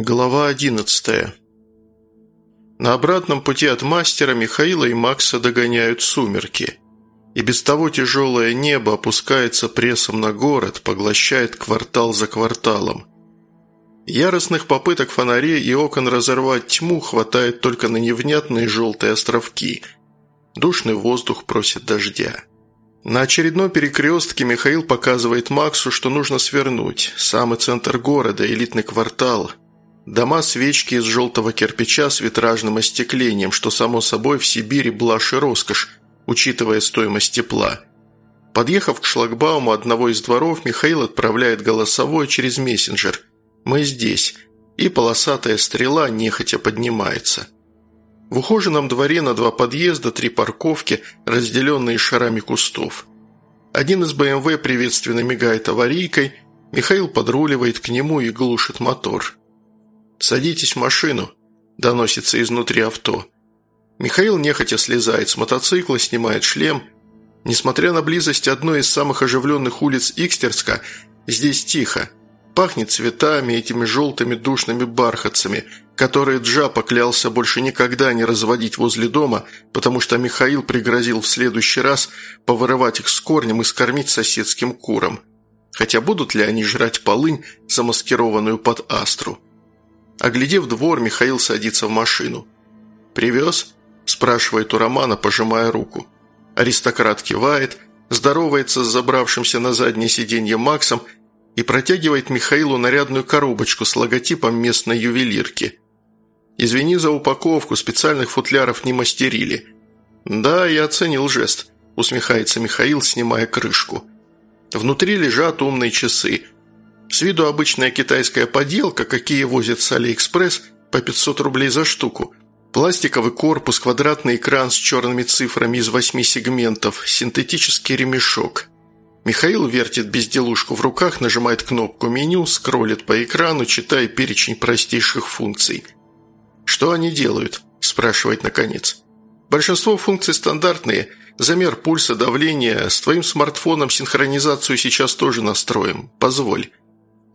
Глава одиннадцатая. На обратном пути от мастера Михаила и Макса догоняют сумерки. И без того тяжелое небо опускается прессом на город, поглощает квартал за кварталом. Яростных попыток фонарей и окон разорвать тьму хватает только на невнятные желтые островки. Душный воздух просит дождя. На очередном перекрестке Михаил показывает Максу, что нужно свернуть. Самый центр города, элитный квартал – Дома свечки из желтого кирпича с витражным остеклением, что, само собой, в Сибири блажь и роскошь, учитывая стоимость тепла. Подъехав к шлагбауму одного из дворов, Михаил отправляет голосовой через мессенджер «Мы здесь», и полосатая стрела нехотя поднимается. В ухоженном дворе на два подъезда, три парковки, разделенные шарами кустов. Один из БМВ приветственно мигает аварийкой, Михаил подруливает к нему и глушит мотор. «Садитесь в машину», – доносится изнутри авто. Михаил нехотя слезает с мотоцикла, снимает шлем. Несмотря на близость одной из самых оживленных улиц Икстерска, здесь тихо. Пахнет цветами, этими желтыми душными бархатцами, которые Джа поклялся больше никогда не разводить возле дома, потому что Михаил пригрозил в следующий раз повырывать их с корнем и скормить соседским курам. Хотя будут ли они жрать полынь, замаскированную под астру? Оглядев двор, Михаил садится в машину. «Привез?» – спрашивает у Романа, пожимая руку. Аристократ кивает, здоровается с забравшимся на заднее сиденье Максом и протягивает Михаилу нарядную коробочку с логотипом местной ювелирки. «Извини за упаковку, специальных футляров не мастерили». «Да, я оценил жест», – усмехается Михаил, снимая крышку. Внутри лежат умные часы – с виду обычная китайская поделка, какие возят с Алиэкспресс по 500 рублей за штуку. Пластиковый корпус, квадратный экран с черными цифрами из восьми сегментов, синтетический ремешок. Михаил вертит безделушку в руках, нажимает кнопку меню, скроллит по экрану, читая перечень простейших функций. «Что они делают?» – спрашивает наконец. «Большинство функций стандартные. Замер пульса, давления. С твоим смартфоном синхронизацию сейчас тоже настроим. Позволь».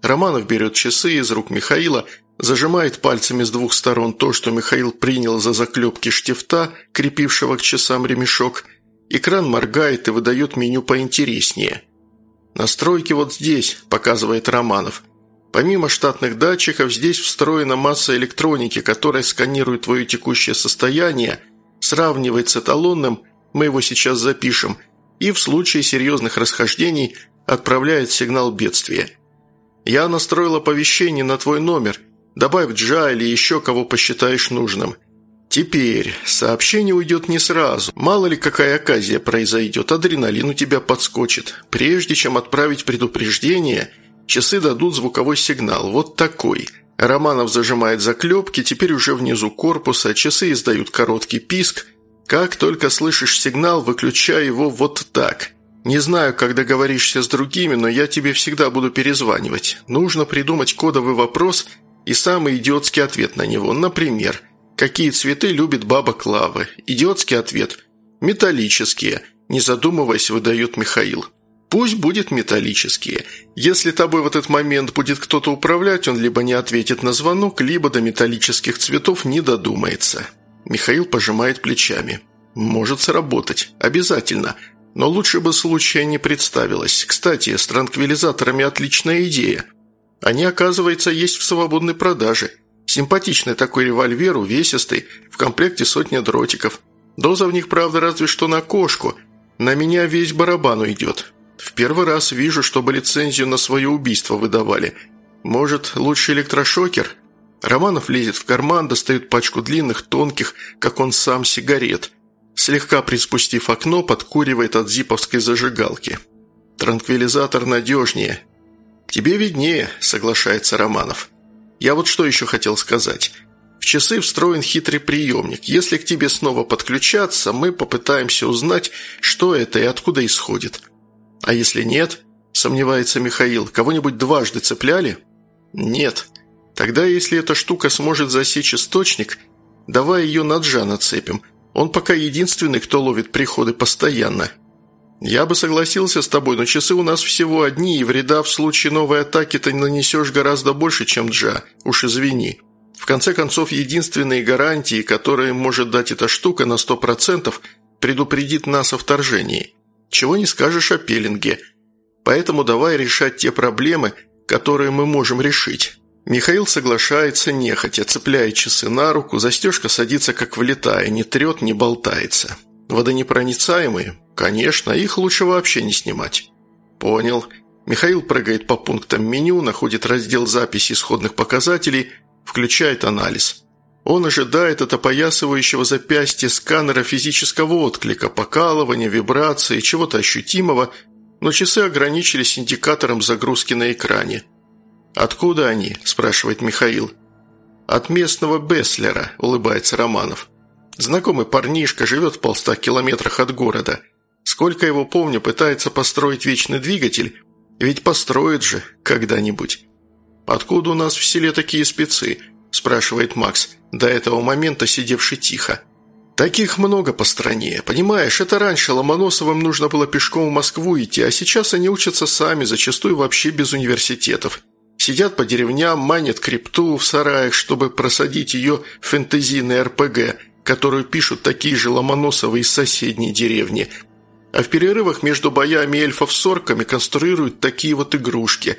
Романов берет часы из рук Михаила, зажимает пальцами с двух сторон то, что Михаил принял за заклепки штифта, крепившего к часам ремешок. Экран моргает и выдает меню поинтереснее. «Настройки вот здесь», – показывает Романов. Помимо штатных датчиков, здесь встроена масса электроники, которая сканирует твое текущее состояние, сравнивает с эталонным, мы его сейчас запишем, и в случае серьезных расхождений отправляет сигнал бедствия. Я настроил оповещение на твой номер. Добавь Джа или еще кого посчитаешь нужным. Теперь сообщение уйдет не сразу. Мало ли какая оказия произойдет, адреналин у тебя подскочит. Прежде чем отправить предупреждение, часы дадут звуковой сигнал. Вот такой. Романов зажимает заклепки, теперь уже внизу корпуса, часы издают короткий писк. Как только слышишь сигнал, выключай его вот так – «Не знаю, как договоришься с другими, но я тебе всегда буду перезванивать. Нужно придумать кодовый вопрос и самый идиотский ответ на него. Например, какие цветы любит баба Клава? Идиотский ответ – металлические, не задумываясь, выдает Михаил. Пусть будет металлические. Если тобой в этот момент будет кто-то управлять, он либо не ответит на звонок, либо до металлических цветов не додумается. Михаил пожимает плечами. «Может сработать. Обязательно. Но лучше бы случая не представилось. Кстати, с транквилизаторами отличная идея. Они, оказывается, есть в свободной продаже. Симпатичный такой револьвер, увесистый, в комплекте сотня дротиков. Доза в них, правда, разве что на кошку. На меня весь барабан уйдет. В первый раз вижу, чтобы лицензию на свое убийство выдавали. Может, лучше электрошокер? Романов лезет в карман, достает пачку длинных, тонких, как он сам, сигарет – Слегка приспустив окно, подкуривает от зиповской зажигалки. «Транквилизатор надежнее». «Тебе виднее», – соглашается Романов. «Я вот что еще хотел сказать. В часы встроен хитрый приемник. Если к тебе снова подключаться, мы попытаемся узнать, что это и откуда исходит. А если нет?» – сомневается Михаил. «Кого-нибудь дважды цепляли?» «Нет. Тогда, если эта штука сможет засечь источник, давай ее на Джа нацепим – он пока единственный, кто ловит приходы постоянно. «Я бы согласился с тобой, но часы у нас всего одни, и вреда в случае новой атаки ты нанесешь гораздо больше, чем Джа. Уж извини. В конце концов, единственные гарантии, которые может дать эта штука на сто процентов, предупредит нас о вторжении. Чего не скажешь о пеленге. Поэтому давай решать те проблемы, которые мы можем решить». Михаил соглашается нехотя, цепляя часы на руку, застежка садится как влетая, не трет, не болтается. Водонепроницаемые? Конечно, их лучше вообще не снимать. Понял. Михаил прыгает по пунктам меню, находит раздел записи исходных показателей, включает анализ. Он ожидает от опоясывающего запястья сканера физического отклика, покалывания, вибрации, чего-то ощутимого, но часы ограничились индикатором загрузки на экране. «Откуда они?» – спрашивает Михаил. «От местного Беслера», – улыбается Романов. «Знакомый парнишка живет в полста километрах от города. Сколько его помню, пытается построить вечный двигатель, ведь построит же когда-нибудь». «Откуда у нас в селе такие спецы?» – спрашивает Макс, до этого момента сидевший тихо. «Таких много по стране. Понимаешь, это раньше Ломоносовым нужно было пешком в Москву идти, а сейчас они учатся сами, зачастую вообще без университетов. Сидят по деревням, манят крипту в сараях, чтобы просадить ее фэнтезийный РПГ, которую пишут такие же Ломоносовы из соседней деревни. А в перерывах между боями эльфов с орками конструируют такие вот игрушки.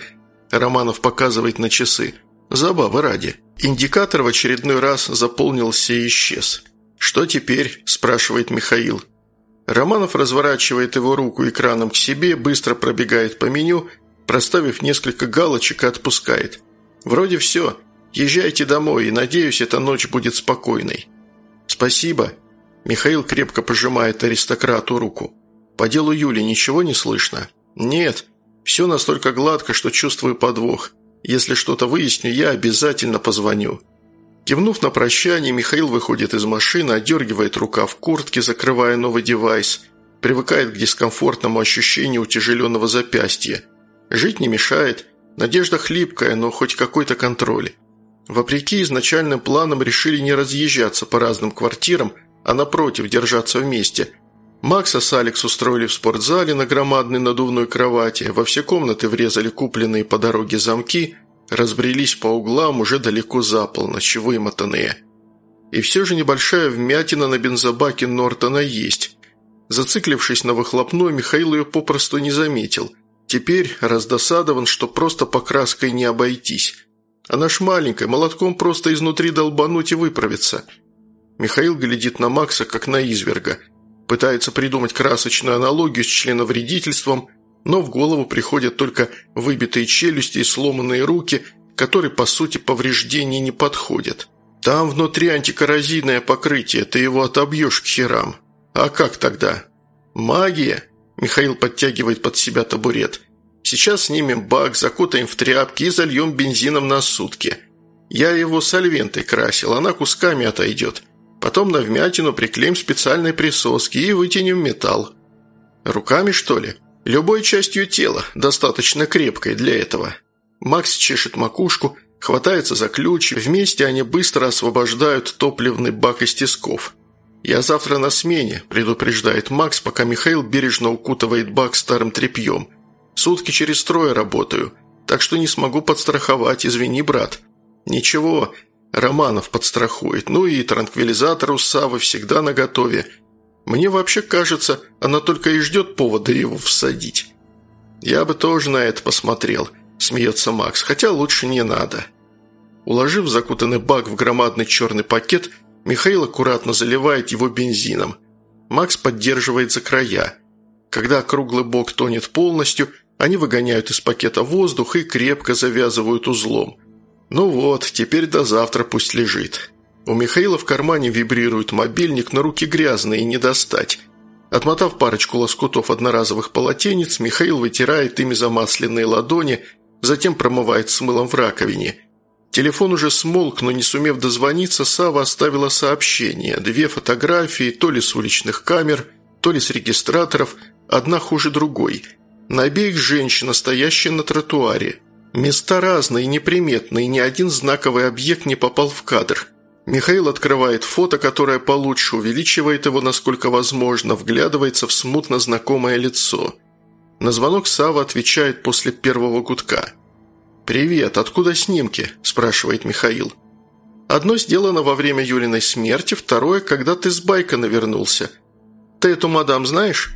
Романов показывает на часы. Забавы ради. Индикатор в очередной раз заполнился и исчез. «Что теперь?» – спрашивает Михаил. Романов разворачивает его руку экраном к себе, быстро пробегает по меню – проставив несколько галочек и отпускает. «Вроде все. Езжайте домой, и, надеюсь, эта ночь будет спокойной». «Спасибо». Михаил крепко пожимает аристократу руку. «По делу Юли ничего не слышно?» «Нет. Все настолько гладко, что чувствую подвох. Если что-то выясню, я обязательно позвоню». Кивнув на прощание, Михаил выходит из машины, отдергивает рукав куртки, закрывая новый девайс, привыкает к дискомфортному ощущению утяжеленного запястья – Жить не мешает. Надежда хлипкая, но хоть какой-то контроль. Вопреки изначальным планам решили не разъезжаться по разным квартирам, а напротив держаться вместе. Макса с Алекс устроили в спортзале на громадной надувной кровати, во все комнаты врезали купленные по дороге замки, разбрелись по углам уже далеко за полночь, вымотанные. И все же небольшая вмятина на бензобаке Нортона есть. Зациклившись на выхлопной, Михаил ее попросту не заметил – Теперь раздосадован, что просто покраской не обойтись. Она ж маленькая, молотком просто изнутри долбануть и выправиться. Михаил глядит на Макса, как на изверга. Пытается придумать красочную аналогию с членовредительством, но в голову приходят только выбитые челюсти и сломанные руки, которые, по сути, повреждения не подходят. Там внутри антикоррозийное покрытие, ты его отобьешь к херам. А как тогда? Магия? Михаил подтягивает под себя табурет. «Сейчас снимем бак, закутаем в тряпки и зальем бензином на сутки. Я его сольвентой красил, она кусками отойдет. Потом на вмятину приклеим специальной присоски и вытянем металл». «Руками, что ли?» «Любой частью тела, достаточно крепкой для этого». Макс чешет макушку, хватается за ключ, вместе они быстро освобождают топливный бак из тисков. «Я завтра на смене», – предупреждает Макс, пока Михаил бережно укутывает бак старым тряпьем. «Сутки через трое работаю, так что не смогу подстраховать, извини, брат». «Ничего, Романов подстрахует, ну и транквилизатор у Савы всегда наготове. Мне вообще кажется, она только и ждет повода его всадить». «Я бы тоже на это посмотрел», – смеется Макс, – «хотя лучше не надо». Уложив закутанный бак в громадный черный пакет – Михаил аккуратно заливает его бензином. Макс поддерживает за края. Когда круглый бок тонет полностью, они выгоняют из пакета воздух и крепко завязывают узлом. Ну вот, теперь до завтра пусть лежит. У Михаила в кармане вибрирует мобильник, но руки грязные и не достать. Отмотав парочку лоскутов одноразовых полотенец, Михаил вытирает ими замасленные ладони, затем промывает с мылом в раковине. Телефон уже смолк, но не сумев дозвониться, Сава оставила сообщение. Две фотографии, то ли с уличных камер, то ли с регистраторов, одна хуже другой. На обеих женщина, стоящая на тротуаре. Места разные, неприметные, ни один знаковый объект не попал в кадр. Михаил открывает фото, которое получше, увеличивает его насколько возможно, вглядывается в смутно знакомое лицо. На звонок Сава отвечает после первого гудка. «Привет, откуда снимки?» – спрашивает Михаил. «Одно сделано во время Юлиной смерти, второе, когда ты с байка навернулся. Ты эту мадам знаешь?»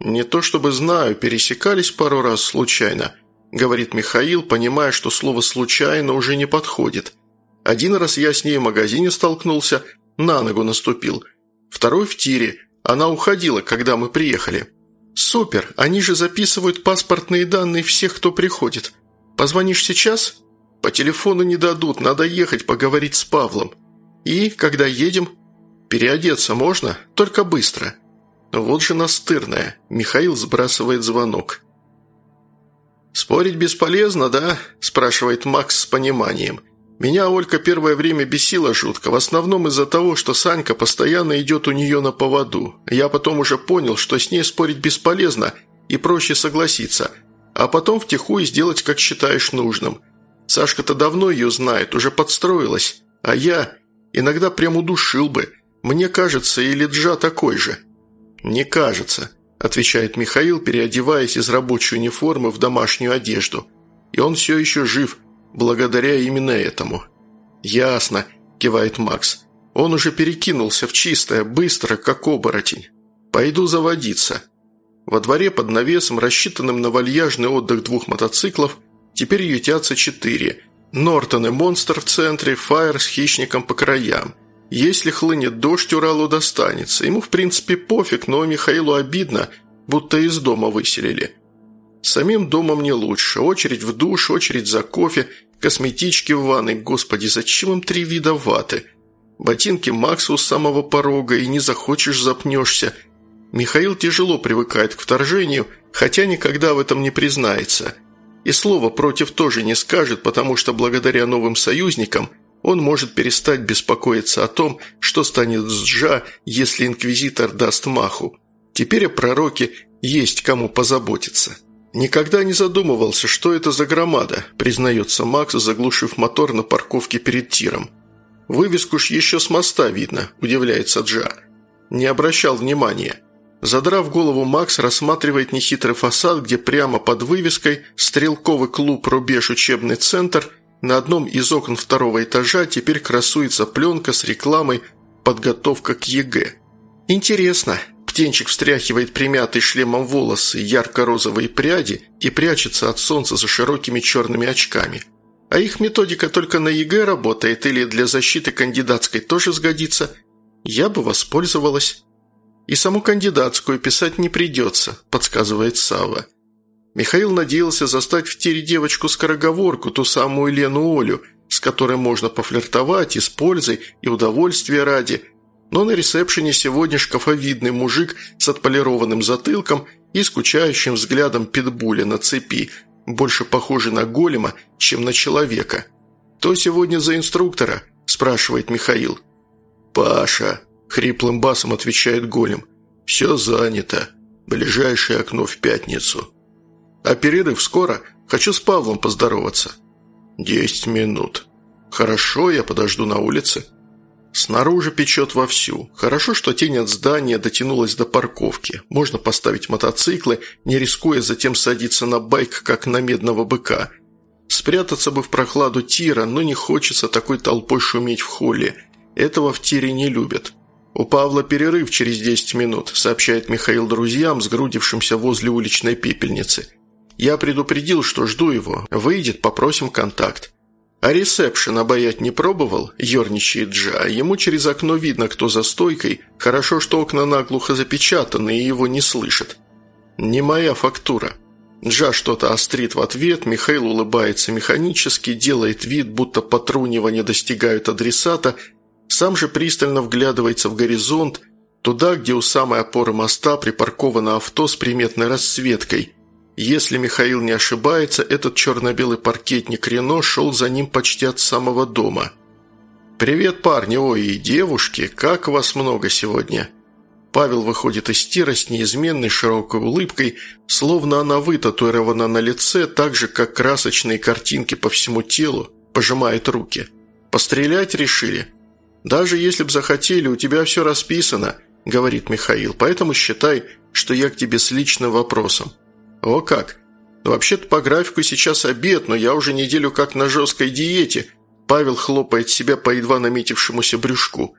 «Не то чтобы знаю, пересекались пару раз случайно», – говорит Михаил, понимая, что слово «случайно» уже не подходит – один раз я с ней в магазине столкнулся, на ногу наступил. Второй в тире. Она уходила, когда мы приехали. Супер, они же записывают паспортные данные всех, кто приходит. Позвонишь сейчас? По телефону не дадут, надо ехать поговорить с Павлом. И, когда едем? Переодеться можно, только быстро. Вот же настырная. Михаил сбрасывает звонок. «Спорить бесполезно, да?» – спрашивает Макс с пониманием – меня Олька первое время бесила жутко, в основном из-за того, что Санька постоянно идет у нее на поводу. Я потом уже понял, что с ней спорить бесполезно и проще согласиться, а потом втихую сделать, как считаешь нужным. Сашка-то давно ее знает, уже подстроилась, а я иногда прям удушил бы. Мне кажется, или Джа такой же». «Не кажется», – отвечает Михаил, переодеваясь из рабочей униформы в домашнюю одежду. «И он все еще жив» благодаря именно этому». «Ясно», – кивает Макс. «Он уже перекинулся в чистое, быстро, как оборотень. Пойду заводиться». Во дворе под навесом, рассчитанным на вальяжный отдых двух мотоциклов, теперь ютятся четыре. Нортон и Монстр в центре, Фаер с хищником по краям. Если хлынет дождь, Уралу достанется. Ему, в принципе, пофиг, но Михаилу обидно, будто из дома выселили. Самим домом не лучше. Очередь в душ, очередь за кофе, косметички в ванной. Господи, зачем им три вида ваты? Ботинки Максу с самого порога, и не захочешь запнешься. Михаил тяжело привыкает к вторжению, хотя никогда в этом не признается. И слова против тоже не скажет, потому что благодаря новым союзникам он может перестать беспокоиться о том, что станет с Джа, если инквизитор даст маху. Теперь о пророке есть кому позаботиться. «Никогда не задумывался, что это за громада», – признается Макс, заглушив мотор на парковке перед тиром. «Вывеску ж еще с моста видно», – удивляется Джа. Не обращал внимания. Задрав голову, Макс рассматривает нехитрый фасад, где прямо под вывеской «Стрелковый клуб «Рубеж. Учебный центр» на одном из окон второго этажа теперь красуется пленка с рекламой «Подготовка к ЕГЭ». «Интересно», Птенчик встряхивает примятый шлемом волосы, ярко-розовые пряди и прячется от солнца за широкими черными очками. А их методика только на ЕГЭ работает или для защиты кандидатской тоже сгодится. Я бы воспользовалась. И саму кандидатскую писать не придется, подсказывает Сава. Михаил надеялся застать в тире девочку-скороговорку, ту самую Лену Олю, с которой можно пофлиртовать и с пользой, и удовольствия ради – но на ресепшене сегодня шкафовидный мужик с отполированным затылком и скучающим взглядом питбуля на цепи, больше похожий на голема, чем на человека. «Кто сегодня за инструктора?» – спрашивает Михаил. «Паша», – хриплым басом отвечает голем. «Все занято. Ближайшее окно в пятницу». «А перерыв скоро? Хочу с Павлом поздороваться». «Десять минут». «Хорошо, я подожду на улице». Снаружи печет вовсю. Хорошо, что тень от здания дотянулась до парковки. Можно поставить мотоциклы, не рискуя затем садиться на байк, как на медного быка. Спрятаться бы в прохладу тира, но не хочется такой толпой шуметь в холле. Этого в тире не любят. «У Павла перерыв через 10 минут», – сообщает Михаил друзьям, сгрудившимся возле уличной пепельницы. «Я предупредил, что жду его. Выйдет, попросим контакт». «А ресепшн обаять не пробовал?» – ерничает Джа. Ему через окно видно, кто за стойкой. Хорошо, что окна наглухо запечатаны, и его не слышат. «Не моя фактура». Джа что-то острит в ответ, Михаил улыбается механически, делает вид, будто потрунивания достигают адресата, сам же пристально вглядывается в горизонт, туда, где у самой опоры моста припарковано авто с приметной расцветкой – если Михаил не ошибается, этот черно-белый паркетник Рено шел за ним почти от самого дома. «Привет, парни, ой, и девушки, как вас много сегодня!» Павел выходит из тира с неизменной широкой улыбкой, словно она вытатуирована на лице, так же, как красочные картинки по всему телу, пожимает руки. «Пострелять решили?» «Даже если б захотели, у тебя все расписано», – говорит Михаил, «поэтому считай, что я к тебе с личным вопросом». «О как! Вообще-то по графику сейчас обед, но я уже неделю как на жесткой диете», Павел хлопает себя по едва наметившемуся брюшку.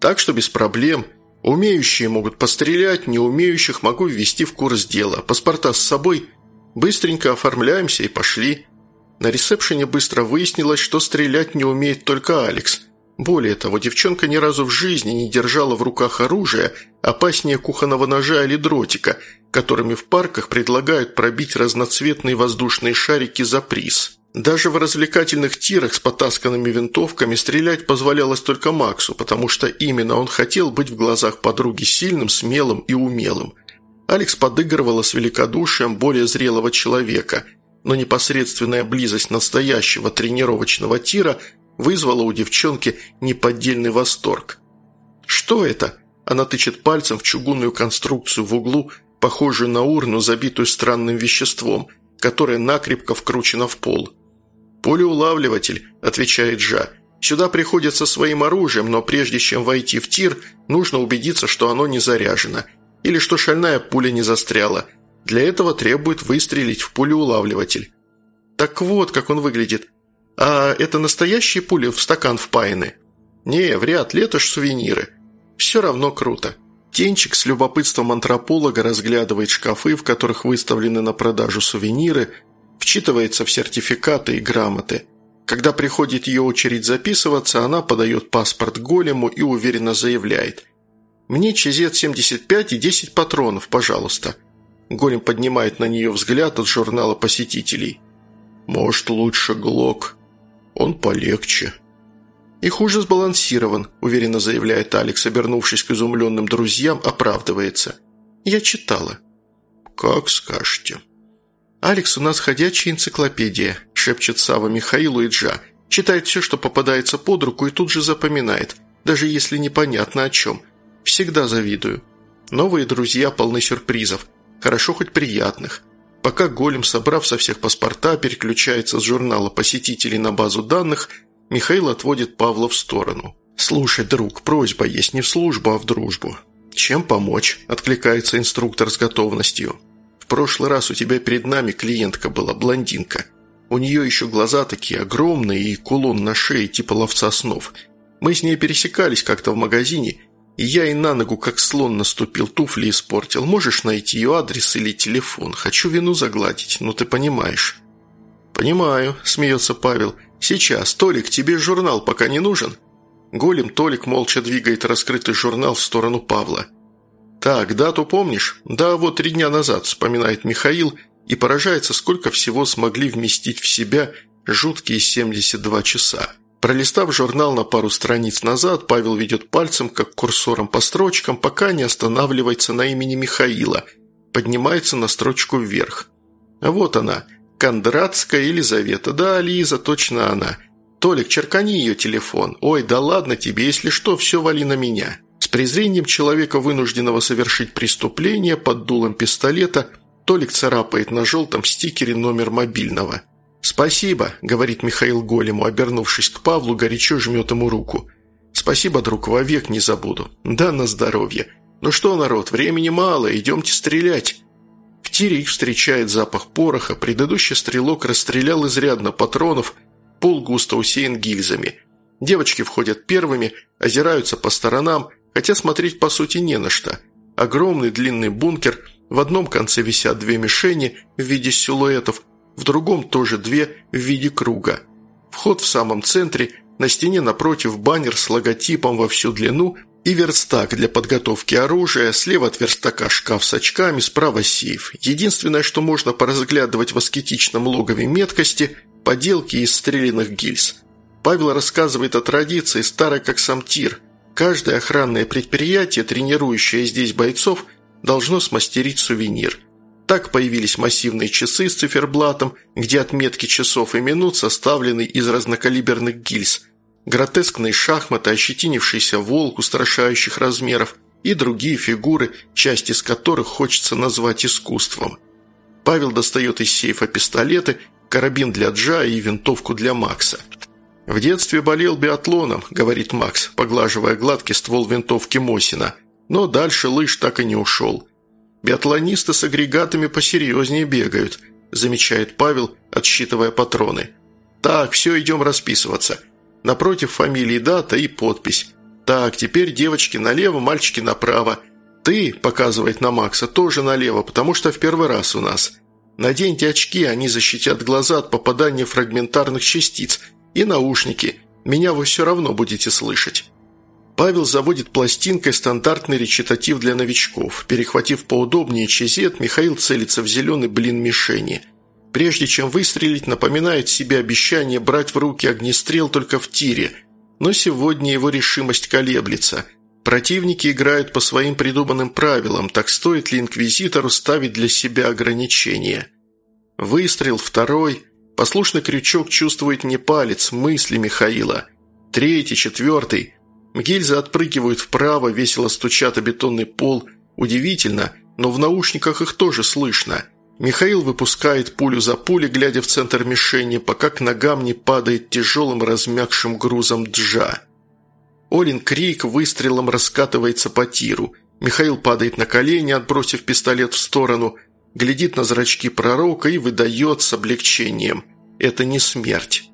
«Так что без проблем. Умеющие могут пострелять, не умеющих могу ввести в курс дела. Паспорта с собой. Быстренько оформляемся и пошли». На ресепшене быстро выяснилось, что стрелять не умеет только Алекс. Более того, девчонка ни разу в жизни не держала в руках оружие, опаснее кухонного ножа или дротика, которыми в парках предлагают пробить разноцветные воздушные шарики за приз. Даже в развлекательных тирах с потасканными винтовками стрелять позволялось только Максу, потому что именно он хотел быть в глазах подруги сильным, смелым и умелым. Алекс подыгрывала с великодушием более зрелого человека, но непосредственная близость настоящего тренировочного тира вызвала у девчонки неподдельный восторг. «Что это?» Она тычет пальцем в чугунную конструкцию в углу, похожую на урну, забитую странным веществом, которое накрепко вкручено в пол – «Пулеулавливатель», – отвечает Жа. «Сюда приходят со своим оружием, но прежде чем войти в тир, нужно убедиться, что оно не заряжено, или что шальная пуля не застряла. Для этого требует выстрелить в пулеулавливатель». «Так вот, как он выглядит. А это настоящие пули в стакан впаяны?» «Не, вряд ли, это ж сувениры. Все равно круто». Тенчик с любопытством антрополога разглядывает шкафы, в которых выставлены на продажу сувениры, вчитывается в сертификаты и грамоты. Когда приходит ее очередь записываться, она подает паспорт голему и уверенно заявляет «Мне ЧЗ-75 и 10 патронов, пожалуйста». Голем поднимает на нее взгляд от журнала посетителей. «Может, лучше Глок? Он полегче». «И хуже сбалансирован», – уверенно заявляет Алекс, обернувшись к изумленным друзьям, оправдывается. «Я читала». «Как скажете». «Алекс у нас ходячая энциклопедия», – шепчет Сава Михаилу и Джа. Читает все, что попадается под руку, и тут же запоминает, даже если непонятно о чем. Всегда завидую. Новые друзья полны сюрпризов, хорошо хоть приятных. Пока голем, собрав со всех паспорта, переключается с журнала посетителей на базу данных, Михаил отводит Павла в сторону. «Слушай, друг, просьба есть не в службу, а в дружбу». «Чем помочь?» – откликается инструктор с готовностью прошлый раз у тебя перед нами клиентка была, блондинка. У нее еще глаза такие огромные и кулон на шее типа ловца снов. Мы с ней пересекались как-то в магазине, я и на ногу как слон наступил, туфли испортил. Можешь найти ее адрес или телефон? Хочу вину загладить, но ты понимаешь». «Понимаю», – смеется Павел. «Сейчас, Толик, тебе журнал пока не нужен?» Голем Толик молча двигает раскрытый журнал в сторону Павла. «Так, дату помнишь?» «Да, вот три дня назад», – вспоминает Михаил и поражается, сколько всего смогли вместить в себя жуткие 72 часа. Пролистав журнал на пару страниц назад, Павел ведет пальцем, как курсором по строчкам, пока не останавливается на имени Михаила, поднимается на строчку вверх. А вот она, Кондратская Елизавета. Да, Лиза, точно она. Толик, черкани ее телефон. Ой, да ладно тебе, если что, все вали на меня презрением человека, вынужденного совершить преступление под дулом пистолета, Толик царапает на желтом стикере номер мобильного. «Спасибо», – говорит Михаил Голему, обернувшись к Павлу, горячо жмет ему руку. «Спасибо, друг, вовек не забуду. Да, на здоровье. Ну что, народ, времени мало, идемте стрелять». В тире их встречает запах пороха, предыдущий стрелок расстрелял изрядно патронов, пол густо усеян гильзами. Девочки входят первыми, озираются по сторонам – Хотя смотреть по сути не на что. Огромный длинный бункер, в одном конце висят две мишени в виде силуэтов, в другом тоже две в виде круга. Вход в самом центре, на стене напротив баннер с логотипом во всю длину и верстак для подготовки оружия, слева от верстака шкаф с очками, справа сейф. Единственное, что можно поразглядывать в аскетичном логове меткости – поделки из стрелянных гильз. Павел рассказывает о традиции, старой как сам тир – Каждое охранное предприятие, тренирующее здесь бойцов, должно смастерить сувенир. Так появились массивные часы с циферблатом, где отметки часов и минут составлены из разнокалиберных гильз, гротескные шахматы, ощетинившийся волк устрашающих размеров и другие фигуры, часть из которых хочется назвать искусством. Павел достает из сейфа пистолеты, карабин для Джа и винтовку для Макса – «В детстве болел биатлоном», — говорит Макс, поглаживая гладкий ствол винтовки Мосина. Но дальше лыж так и не ушел. «Биатлонисты с агрегатами посерьезнее бегают», — замечает Павел, отсчитывая патроны. «Так, все, идем расписываться. Напротив фамилии дата и подпись. Так, теперь девочки налево, мальчики направо. Ты, — показывает на Макса, — тоже налево, потому что в первый раз у нас. Наденьте очки, они защитят глаза от попадания фрагментарных частиц. И наушники. Меня вы все равно будете слышать». Павел заводит пластинкой стандартный речитатив для новичков. Перехватив поудобнее чезет, Михаил целится в зеленый блин мишени. Прежде чем выстрелить, напоминает себе обещание брать в руки огнестрел только в тире. Но сегодня его решимость колеблется. Противники играют по своим придуманным правилам, так стоит ли инквизитору ставить для себя ограничения? Выстрел, второй. Послушный крючок чувствует не палец, мысли Михаила. Третий, четвертый. Гильзы отпрыгивают вправо, весело стучат о бетонный пол. Удивительно, но в наушниках их тоже слышно. Михаил выпускает пулю за пулей, глядя в центр мишени, пока к ногам не падает тяжелым размягшим грузом джа. Олин крик выстрелом раскатывается по тиру. Михаил падает на колени, отбросив пистолет в сторону, глядит на зрачки пророка и выдает с облегчением. Это не смерть.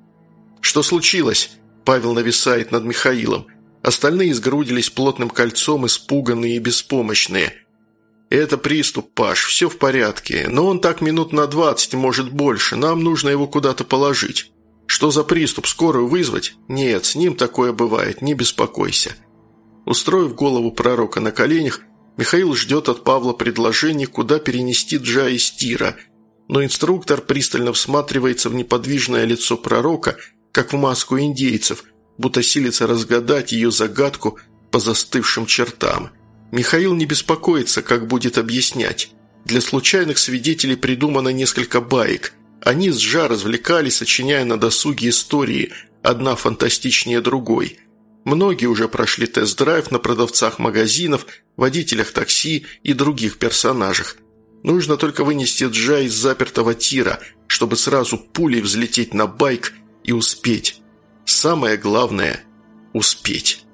«Что случилось?» Павел нависает над Михаилом. Остальные сгрудились плотным кольцом, испуганные и беспомощные. «Это приступ, Паш, все в порядке, но он так минут на двадцать, может больше, нам нужно его куда-то положить». «Что за приступ? Скорую вызвать?» «Нет, с ним такое бывает, не беспокойся». Устроив голову пророка на коленях, Михаил ждет от Павла предложений, куда перенести Джа из тира, но инструктор пристально всматривается в неподвижное лицо пророка, как в маску индейцев – будто силится разгадать ее загадку по застывшим чертам. Михаил не беспокоится, как будет объяснять. Для случайных свидетелей придумано несколько баек. Они с Жа развлекались, сочиняя на досуге истории, одна фантастичнее другой. Многие уже прошли тест-драйв на продавцах магазинов, водителях такси и других персонажах. Нужно только вынести Джа из запертого тира, чтобы сразу пулей взлететь на байк и успеть. Самое главное – успеть.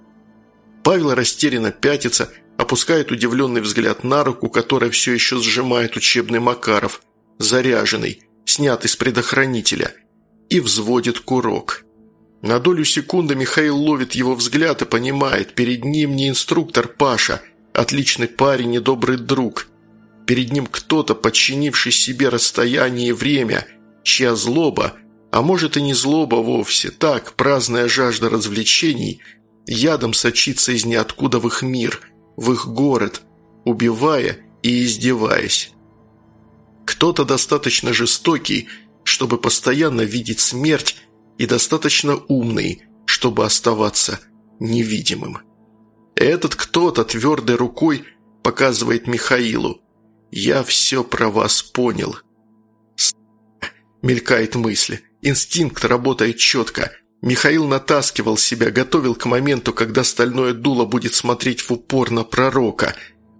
Павел растерянно пятится, опускает удивленный взгляд на руку, которая все еще сжимает учебный Макаров, заряженный, снятый с предохранителя, и взводит курок. На долю секунды Михаил ловит его взгляд и понимает, перед ним не инструктор Паша, отличный парень и добрый друг. Перед ним кто-то, подчинивший себе расстояние и время, чья злоба – а может и не злоба вовсе, так, праздная жажда развлечений, ядом сочится из ниоткуда в их мир, в их город, убивая и издеваясь. Кто-то достаточно жестокий, чтобы постоянно видеть смерть, и достаточно умный, чтобы оставаться невидимым. Этот кто-то твердой рукой показывает Михаилу. «Я все про вас понял». мелькает мысль. Инстинкт работает четко. Михаил натаскивал себя, готовил к моменту, когда стальное дуло будет смотреть в упор на пророка.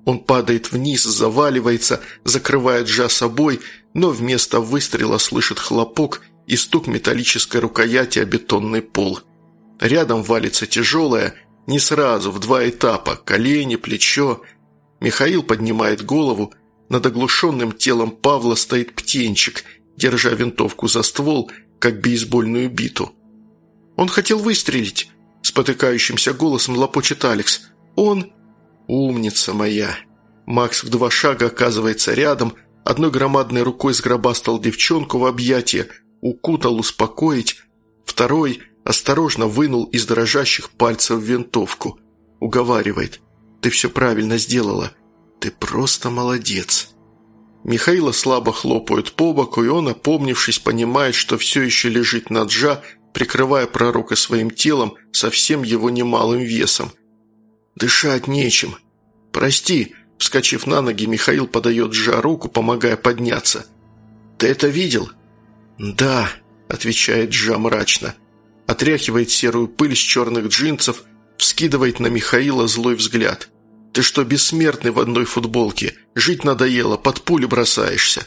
Он падает вниз, заваливается, закрывает жа собой, но вместо выстрела слышит хлопок и стук металлической рукояти о бетонный пол. Рядом валится тяжелое, не сразу, в два этапа, колени, плечо. Михаил поднимает голову, над оглушенным телом Павла стоит птенчик, держа винтовку за ствол – как бейсбольную биту. «Он хотел выстрелить», – спотыкающимся голосом лопочет Алекс. «Он...» «Умница моя!» Макс в два шага оказывается рядом, одной громадной рукой сгробастал девчонку в объятия, укутал успокоить, второй осторожно вынул из дрожащих пальцев винтовку. Уговаривает. «Ты все правильно сделала. Ты просто молодец». Михаила слабо хлопают по боку, и он, опомнившись, понимает, что все еще лежит на Джа, прикрывая пророка своим телом со всем его немалым весом. «Дышать нечем. Прости», – вскочив на ноги, Михаил подает Джа руку, помогая подняться. «Ты это видел?» «Да», – отвечает Джа мрачно. Отряхивает серую пыль с черных джинсов, вскидывает на Михаила злой взгляд – ты что, бессмертный в одной футболке? Жить надоело, под пули бросаешься.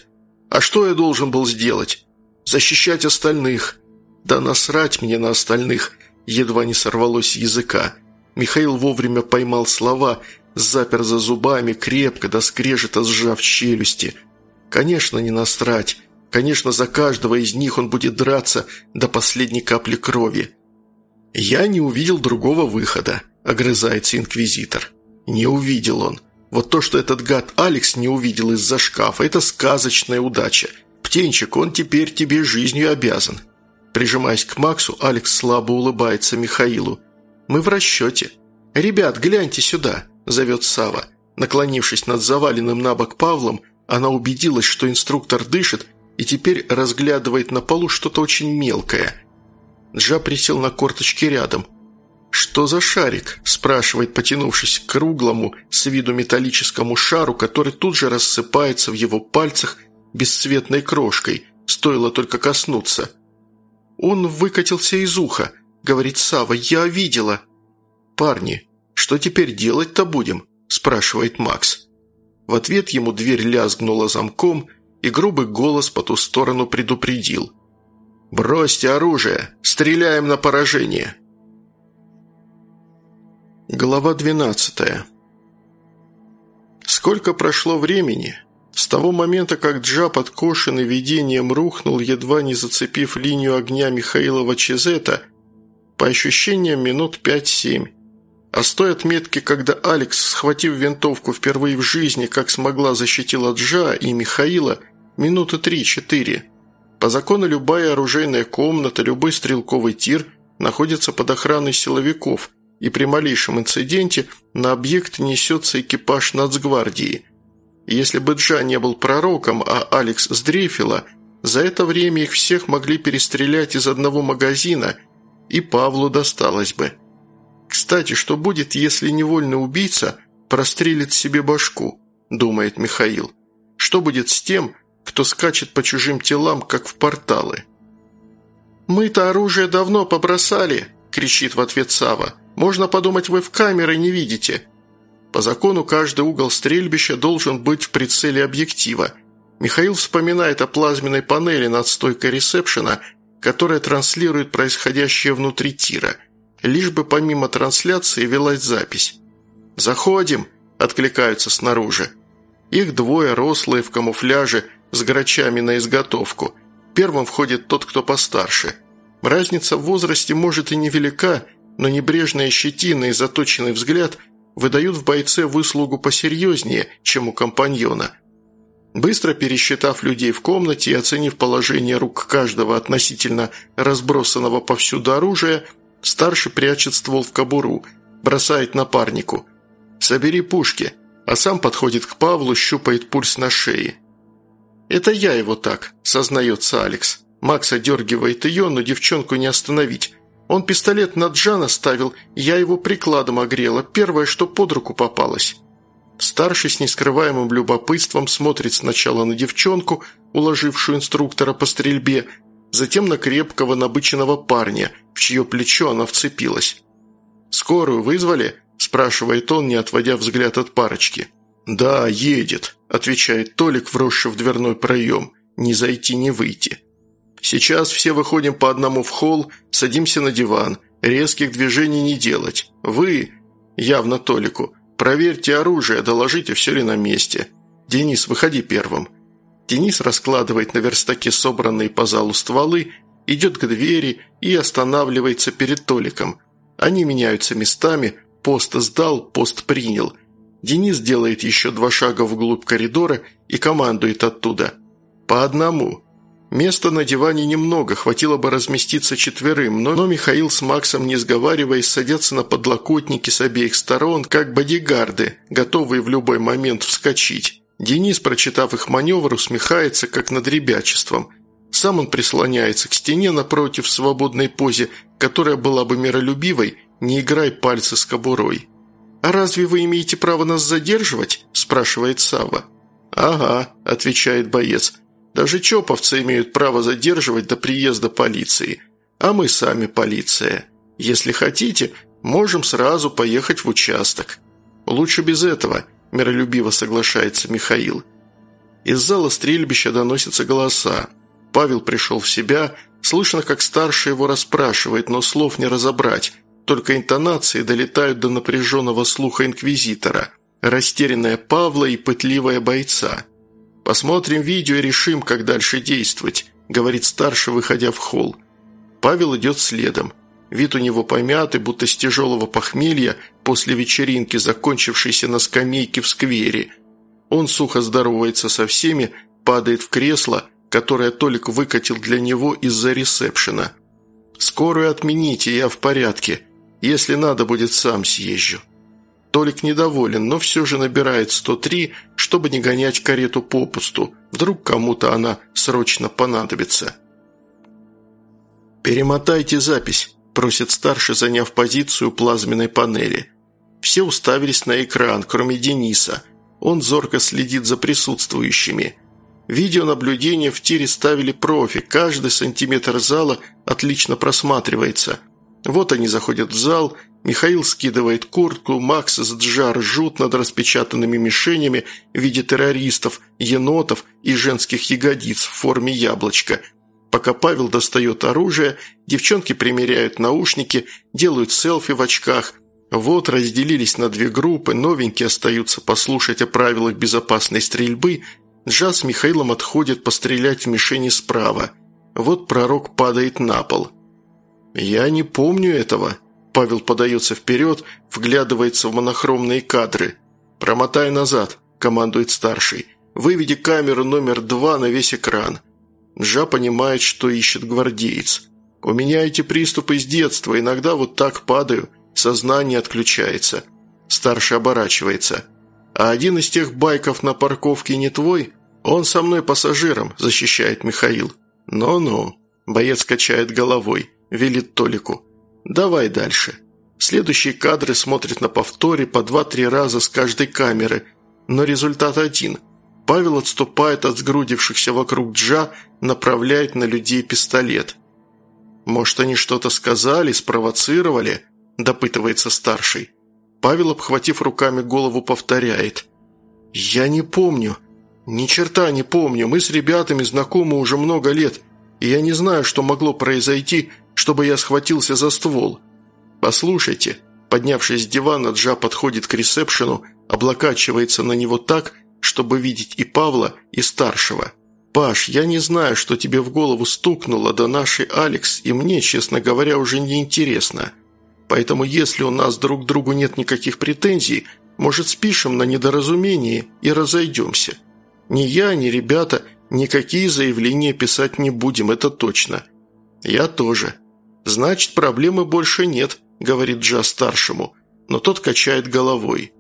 А что я должен был сделать? Защищать остальных. «Да насрать мне на остальных!» Едва не сорвалось языка. Михаил вовремя поймал слова, запер за зубами, крепко до скрежета сжав челюсти. Конечно, не насрать. Конечно, за каждого из них он будет драться до последней капли крови. «Я не увидел другого выхода», – огрызается инквизитор. «Не увидел он. Вот то, что этот гад Алекс не увидел из-за шкафа, это сказочная удача. Птенчик, он теперь тебе жизнью обязан». Прижимаясь к Максу, Алекс слабо улыбается Михаилу. «Мы в расчете». «Ребят, гляньте сюда», – зовет Сава. Наклонившись над заваленным на бок Павлом, она убедилась, что инструктор дышит и теперь разглядывает на полу что-то очень мелкое. Джа присел на корточки рядом. «Что за шарик?» – спрашивает, потянувшись к круглому, с виду металлическому шару, который тут же рассыпается в его пальцах бесцветной крошкой, стоило только коснуться. «Он выкатился из уха», – говорит Сава. «Я видела». «Парни, что теперь делать-то будем?» – спрашивает Макс. В ответ ему дверь лязгнула замком, и грубый голос по ту сторону предупредил. «Бросьте оружие! Стреляем на поражение!» Глава двенадцатая. Сколько прошло времени? С того момента, как Джа, подкошенный видением, рухнул, едва не зацепив линию огня Михаила Чезета, по ощущениям минут пять-семь. А с той отметки, когда Алекс, схватив винтовку впервые в жизни, как смогла защитила Джа и Михаила, минуты три-четыре. По закону любая оружейная комната, любой стрелковый тир находится под охраной силовиков, и при малейшем инциденте на объект несется экипаж нацгвардии. Если бы Джа не был пророком, а Алекс сдрейфила, за это время их всех могли перестрелять из одного магазина, и Павлу досталось бы. «Кстати, что будет, если невольный убийца прострелит себе башку?» – думает Михаил. «Что будет с тем, кто скачет по чужим телам, как в порталы?» «Мы-то оружие давно побросали!» – кричит в ответ Сава. «Можно подумать, вы в камеры не видите!» По закону каждый угол стрельбища должен быть в прицеле объектива. Михаил вспоминает о плазменной панели над стойкой ресепшена, которая транслирует происходящее внутри тира – лишь бы помимо трансляции велась запись. «Заходим!» – откликаются снаружи. Их двое, рослые, в камуфляже, с грачами на изготовку. Первым входит тот, кто постарше. Разница в возрасте может и невелика, но небрежная щетина и заточенный взгляд выдают в бойце выслугу посерьезнее, чем у компаньона. Быстро пересчитав людей в комнате и оценив положение рук каждого относительно разбросанного повсюду оружия, Старший прячет ствол в кобуру, бросает напарнику. «Собери пушки», а сам подходит к Павлу, щупает пульс на шее. «Это я его так», – сознается Алекс. Макс одергивает ее, но девчонку не остановить. Он пистолет на Джана ставил, я его прикладом огрела, первое, что под руку попалось. Старший с нескрываемым любопытством смотрит сначала на девчонку, уложившую инструктора по стрельбе, затем на крепкого набыченного парня, в чье плечо она вцепилась. «Скорую вызвали?» – спрашивает он, не отводя взгляд от парочки. «Да, едет», – отвечает Толик, вросший в дверной проем. «Не зайти, не выйти». «Сейчас все выходим по одному в холл, садимся на диван. Резких движений не делать. Вы...» – явно Толику. «Проверьте оружие, доложите, все ли на месте. Денис, выходи первым». Денис раскладывает на верстаке собранные по залу стволы, идет к двери и останавливается перед Толиком. Они меняются местами, пост сдал, пост принял. Денис делает еще два шага вглубь коридора и командует оттуда. По одному. Места на диване немного, хватило бы разместиться четверым, но, но Михаил с Максом, не сговариваясь, садятся на подлокотники с обеих сторон, как бодигарды, готовые в любой момент вскочить. Денис, прочитав их маневр, усмехается, как над ребячеством. Сам он прислоняется к стене напротив в свободной позе, которая была бы миролюбивой, не играй пальцы с кобурой. «А разве вы имеете право нас задерживать?» – спрашивает Сава. «Ага», – отвечает боец. «Даже чоповцы имеют право задерживать до приезда полиции. А мы сами полиция. Если хотите, можем сразу поехать в участок. Лучше без этого –– миролюбиво соглашается Михаил. Из зала стрельбища доносятся голоса. Павел пришел в себя, Слышно, как старший его расспрашивает, но слов не разобрать. Только интонации долетают до напряженного слуха инквизитора. Растерянная Павла и пытливая бойца. «Посмотрим видео и решим, как дальше действовать», – говорит старший, выходя в холл. Павел идет следом. Вид у него помятый, будто с тяжелого похмелья после вечеринки, закончившейся на скамейке в сквере. Он сухо здоровается со всеми, падает в кресло, которое Толик выкатил для него из-за ресепшена. «Скорую отмените, я в порядке. Если надо будет, сам съезжу». Толик недоволен, но все же набирает 103, чтобы не гонять карету попусту. Вдруг кому-то она срочно понадобится. «Перемотайте запись», – просит старший, заняв позицию плазменной панели. Все уставились на экран, кроме Дениса. Он зорко следит за присутствующими. Видеонаблюдение в тире ставили профи, каждый сантиметр зала отлично просматривается. Вот они заходят в зал, Михаил скидывает куртку, Макс с Джа ржут над распечатанными мишенями в виде террористов, енотов и женских ягодиц в форме яблочка. Пока Павел достает оружие, девчонки примеряют наушники, делают селфи в очках. Вот разделились на две группы, новенькие остаются послушать о правилах безопасной стрельбы. Джа с Михаилом отходят пострелять в мишени справа. Вот пророк падает на пол. «Я не помню этого», Павел подается вперед, вглядывается в монохромные кадры. «Промотай назад», – командует старший. «Выведи камеру номер два на весь экран». Джа понимает, что ищет гвардеец. «У меня эти приступы с детства, иногда вот так падаю, сознание отключается». Старший оборачивается. «А один из тех байков на парковке не твой? Он со мной пассажиром», – защищает Михаил. «Ну-ну», – боец качает головой, велит Толику. Давай дальше. Следующие кадры смотрят на повторе по два-три раза с каждой камеры, но результат один. Павел отступает от сгрудившихся вокруг Джа, направляет на людей пистолет. «Может, они что-то сказали, спровоцировали?» – допытывается старший. Павел, обхватив руками голову, повторяет. «Я не помню. Ни черта не помню. Мы с ребятами знакомы уже много лет, и я не знаю, что могло произойти, чтобы я схватился за ствол. Послушайте». Поднявшись с дивана, Джа подходит к ресепшену, облокачивается на него так, чтобы видеть и Павла, и старшего. «Паш, я не знаю, что тебе в голову стукнуло, да нашей Алекс, и мне, честно говоря, уже не интересно. Поэтому если у нас друг к другу нет никаких претензий, может, спишем на недоразумение и разойдемся. Ни я, ни ребята никакие заявления писать не будем, это точно. Я тоже. «Значит, проблемы больше нет», – говорит Джа старшему, но тот качает головой.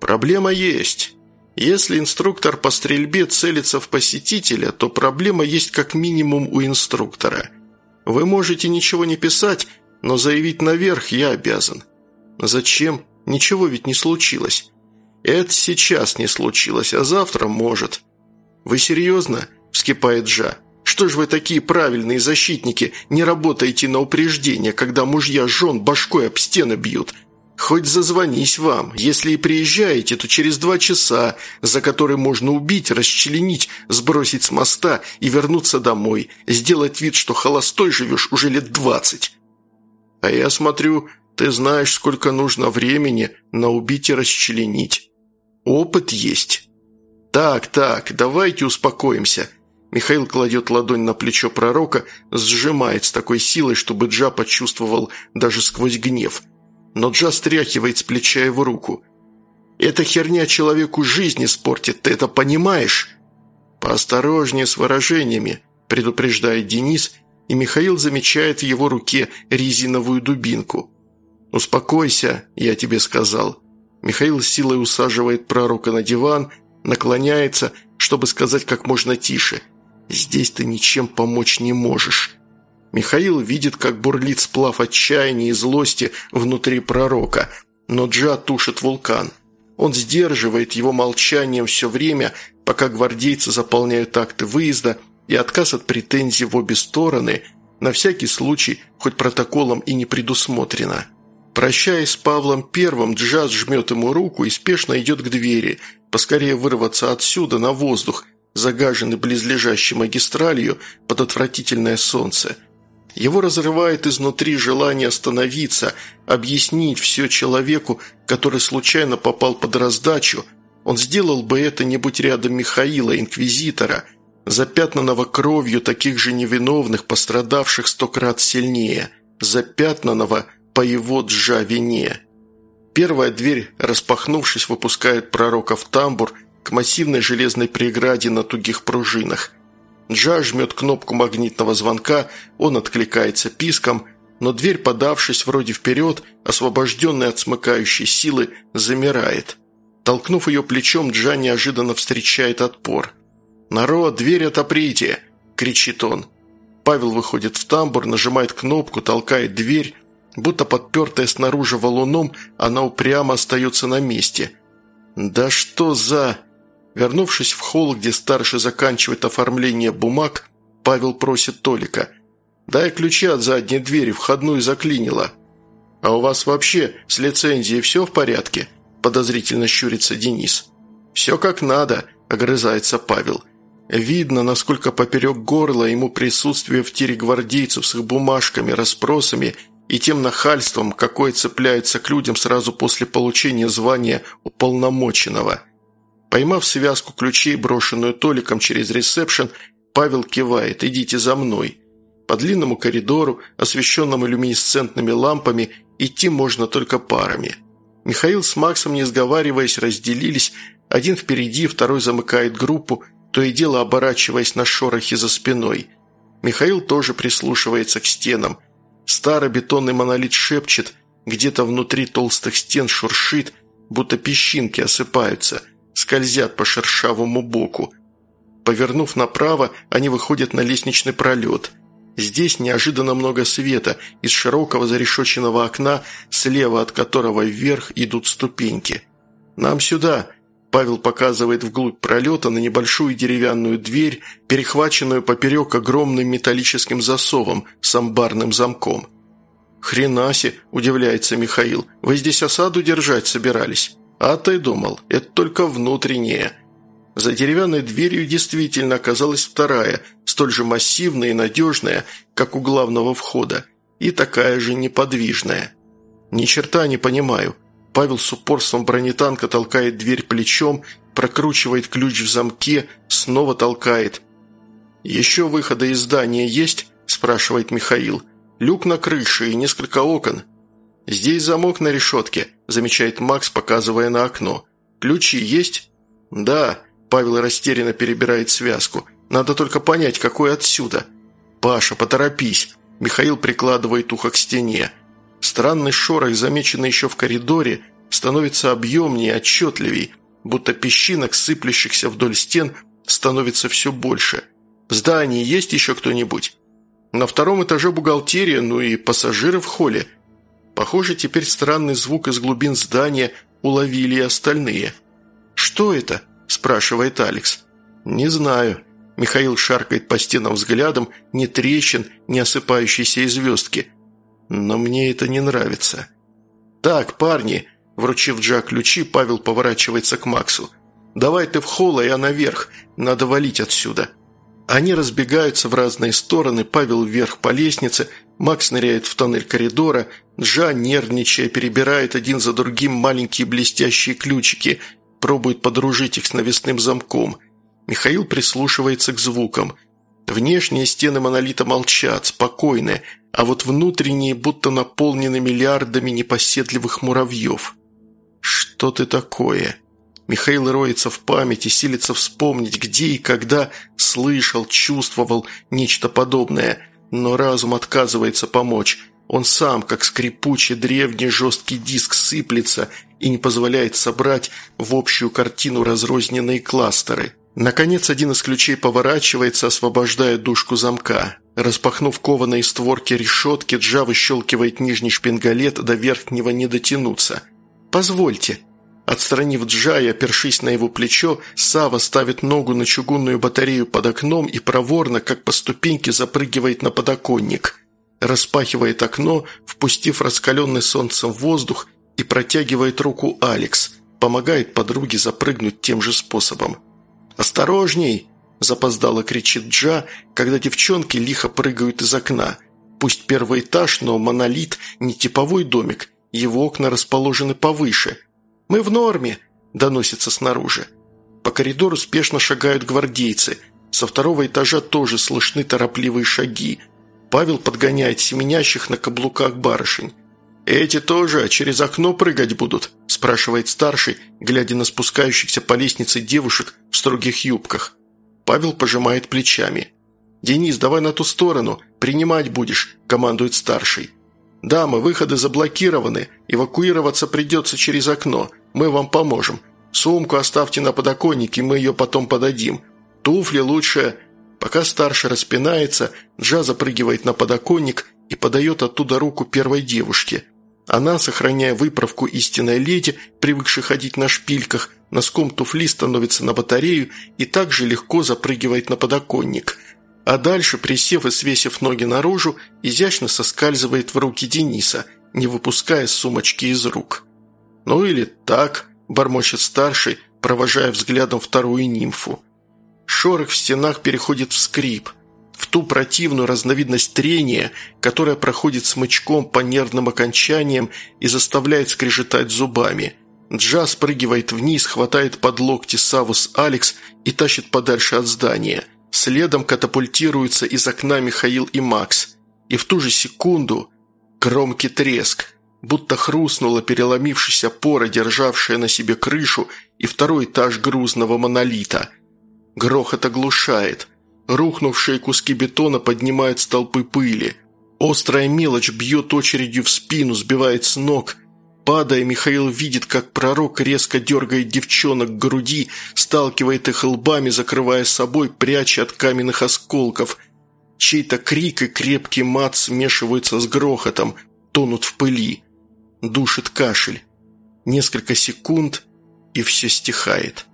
«Проблема есть. Если инструктор по стрельбе целится в посетителя, то проблема есть как минимум у инструктора. Вы можете ничего не писать, но заявить наверх я обязан. Зачем? Ничего ведь не случилось. Это сейчас не случилось, а завтра может. Вы серьезно?» – вскипает Джа. Что ж вы такие правильные защитники, не работаете на упреждение, когда мужья жен башкой об стены бьют? Хоть зазвонись вам. Если и приезжаете, то через два часа, за которые можно убить, расчленить, сбросить с моста и вернуться домой, сделать вид, что холостой живешь уже лет двадцать. А я смотрю, ты знаешь, сколько нужно времени на убить и расчленить. Опыт есть. Так, так, давайте успокоимся. Михаил кладет ладонь на плечо пророка, сжимает с такой силой, чтобы Джа почувствовал даже сквозь гнев. Но Джа стряхивает с плеча его руку. «Эта херня человеку жизнь испортит, ты это понимаешь?» «Поосторожнее с выражениями», – предупреждает Денис, и Михаил замечает в его руке резиновую дубинку. «Успокойся», – я тебе сказал. Михаил силой усаживает пророка на диван, наклоняется, чтобы сказать как можно тише – Здесь ты ничем помочь не можешь». Михаил видит, как бурлит сплав отчаяния и злости внутри пророка, но Джа тушит вулкан. Он сдерживает его молчанием все время, пока гвардейцы заполняют акты выезда, и отказ от претензий в обе стороны, на всякий случай, хоть протоколом и не предусмотрено. Прощаясь с Павлом Первым, Джаз жмет ему руку и спешно идет к двери, поскорее вырваться отсюда на воздух, загаженный близлежащей магистралью под отвратительное солнце. Его разрывает изнутри желание остановиться, объяснить все человеку, который случайно попал под раздачу. Он сделал бы это, не будь рядом Михаила, инквизитора, запятнанного кровью таких же невиновных, пострадавших сто крат сильнее, запятнанного по его джа вине. Первая дверь, распахнувшись, выпускает пророка в тамбур к массивной железной преграде на тугих пружинах – Джа жмет кнопку магнитного звонка, он откликается писком, но дверь, подавшись вроде вперед, освобожденная от смыкающей силы, замирает. Толкнув ее плечом, Джа неожиданно встречает отпор. «Народ, дверь отоприте!» – кричит он. Павел выходит в тамбур, нажимает кнопку, толкает дверь. Будто подпертая снаружи валуном, она упрямо остается на месте. «Да что за...» Вернувшись в холл, где старший заканчивает оформление бумаг, Павел просит Толика. «Дай ключи от задней двери, входную заклинило». «А у вас вообще с лицензией все в порядке?» – подозрительно щурится Денис. «Все как надо», – огрызается Павел. Видно, насколько поперек горла ему присутствие в тире гвардейцев с их бумажками, расспросами и тем нахальством, какое цепляется к людям сразу после получения звания уполномоченного – Поймав связку ключей, брошенную Толиком через ресепшн, Павел кивает «идите за мной». По длинному коридору, освещенному люминесцентными лампами, идти можно только парами. Михаил с Максом, не сговариваясь, разделились, один впереди, второй замыкает группу, то и дело оборачиваясь на шорохи за спиной. Михаил тоже прислушивается к стенам. Старый бетонный монолит шепчет, где-то внутри толстых стен шуршит, будто песчинки осыпаются – скользят по шершавому боку. Повернув направо, они выходят на лестничный пролет. Здесь неожиданно много света, из широкого зарешоченного окна, слева от которого вверх идут ступеньки. «Нам сюда!» Павел показывает вглубь пролета на небольшую деревянную дверь, перехваченную поперек огромным металлическим засовом с амбарным замком. «Хренаси!» – удивляется Михаил. «Вы здесь осаду держать собирались?» «А ты думал, это только внутреннее». За деревянной дверью действительно оказалась вторая, столь же массивная и надежная, как у главного входа, и такая же неподвижная. «Ни черта не понимаю». Павел с упорством бронетанка толкает дверь плечом, прокручивает ключ в замке, снова толкает. «Еще выхода из здания есть?» – спрашивает Михаил. «Люк на крыше и несколько окон. «Здесь замок на решетке», – замечает Макс, показывая на окно. «Ключи есть?» «Да», – Павел растерянно перебирает связку. «Надо только понять, какой отсюда». «Паша, поторопись», – Михаил прикладывает ухо к стене. Странный шорох, замеченный еще в коридоре, становится объемнее, отчетливей, будто песчинок, сыплющихся вдоль стен, становится все больше. «В здании есть еще кто-нибудь?» «На втором этаже бухгалтерия, ну и пассажиры в холле», Похоже, теперь странный звук из глубин здания уловили и остальные. «Что это?» – спрашивает Алекс. «Не знаю». Михаил шаркает по стенам взглядом, ни трещин, ни осыпающейся звездки. Но мне это не нравится. «Так, парни», – вручив Джа ключи, Павел поворачивается к Максу. «Давай ты в холл, а я наверх. Надо валить отсюда». Они разбегаются в разные стороны, Павел вверх по лестнице, Макс ныряет в тоннель коридора, Джа, нервничая, перебирает один за другим маленькие блестящие ключики, пробует подружить их с навесным замком. Михаил прислушивается к звукам. Внешние стены монолита молчат, спокойны, а вот внутренние будто наполнены миллиардами непоседливых муравьев. «Что ты такое?» Михаил роется в памяти, силится вспомнить, где и когда слышал, чувствовал нечто подобное, но разум отказывается помочь. Он сам, как скрипучий древний жесткий диск, сыплется и не позволяет собрать в общую картину разрозненные кластеры. Наконец, один из ключей поворачивается, освобождая дужку замка. Распахнув кованые створки решетки, Джа выщелкивает нижний шпингалет, до верхнего не дотянуться. «Позвольте», Отстранив Джа и опершись на его плечо, Сава ставит ногу на чугунную батарею под окном и проворно, как по ступеньке, запрыгивает на подоконник. Распахивает окно, впустив раскаленный солнцем воздух и протягивает руку Алекс, помогает подруге запрыгнуть тем же способом. «Осторожней!» – запоздало кричит Джа, когда девчонки лихо прыгают из окна. Пусть первый этаж, но монолит не типовой домик, его окна расположены повыше. «Мы в норме», – доносится снаружи. По коридору спешно шагают гвардейцы. Со второго этажа тоже слышны торопливые шаги. Павел подгоняет семенящих на каблуках барышень. «Эти тоже через окно прыгать будут?» – спрашивает старший, глядя на спускающихся по лестнице девушек в строгих юбках. Павел пожимает плечами. «Денис, давай на ту сторону, принимать будешь», – командует старший. «Дамы, выходы заблокированы, эвакуироваться придется через окно, мы вам поможем. Сумку оставьте на подоконнике, мы ее потом подадим. Туфли лучше...» Пока старший распинается, Джа запрыгивает на подоконник и подает оттуда руку первой девушке. Она, сохраняя выправку истинной леди, привыкшей ходить на шпильках, носком туфли становится на батарею и также легко запрыгивает на подоконник. А дальше, присев и свесив ноги наружу, изящно соскальзывает в руки Дениса, не выпуская сумочки из рук. «Ну или так», – бормочет старший, провожая взглядом вторую нимфу. Шорох в стенах переходит в скрип – в ту противную разновидность трения, которая проходит смычком по нервным окончаниям и заставляет скрежетать зубами. Джа спрыгивает вниз, хватает под локти Савус Алекс и тащит подальше от здания. Следом катапультируются из окна Михаил и Макс. И в ту же секунду громкий треск, будто хрустнула переломившаяся пора, державшая на себе крышу и второй этаж грузного монолита. Грохот оглушает – Рухнувшие куски бетона поднимают столпы пыли. Острая мелочь бьет очередью в спину, сбивает с ног. Падая, Михаил видит, как пророк резко дергает девчонок к груди, сталкивает их лбами, закрывая собой, пряча от каменных осколков. Чей-то крик и крепкий мат смешиваются с грохотом, тонут в пыли. Душит кашель. Несколько секунд, и все стихает.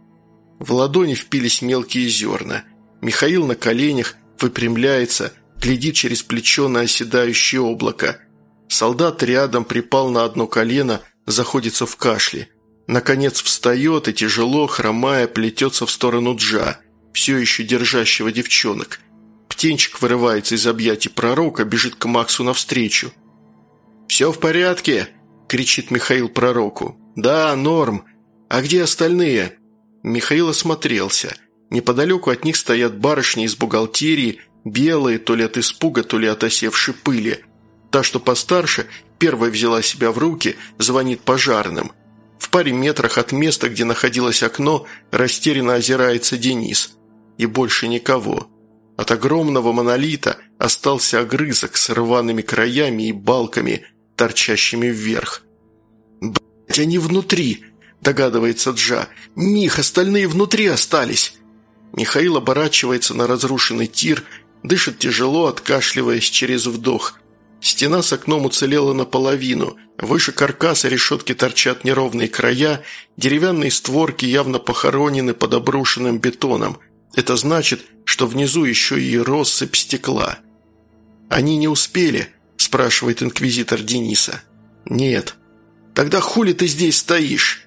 В ладони впились мелкие зерна – Михаил на коленях, выпрямляется, глядит через плечо на оседающее облако. Солдат рядом припал на одно колено, заходится в кашле. Наконец встает и, тяжело, хромая, плетется в сторону Джа, все еще держащего девчонок. Птенчик вырывается из объятий пророка, бежит к Максу навстречу. «Все в порядке?» – кричит Михаил пророку. «Да, норм. А где остальные?» Михаил осмотрелся – Неподалеку от них стоят барышни из бухгалтерии, белые, то ли от испуга, то ли от осевшей пыли. Та, что постарше, первая взяла себя в руки, звонит пожарным. В паре метрах от места, где находилось окно, растерянно озирается Денис. И больше никого. От огромного монолита остался огрызок с рваными краями и балками, торчащими вверх. «Блядь, они внутри!» – догадывается Джа. «Мих, остальные внутри остались!» Михаил оборачивается на разрушенный тир, дышит тяжело, откашливаясь через вдох. Стена с окном уцелела наполовину. Выше каркаса решетки торчат неровные края, деревянные створки явно похоронены под обрушенным бетоном. Это значит, что внизу еще и россыпь стекла. «Они не успели?» – спрашивает инквизитор Дениса. «Нет». «Тогда хули ты здесь стоишь?»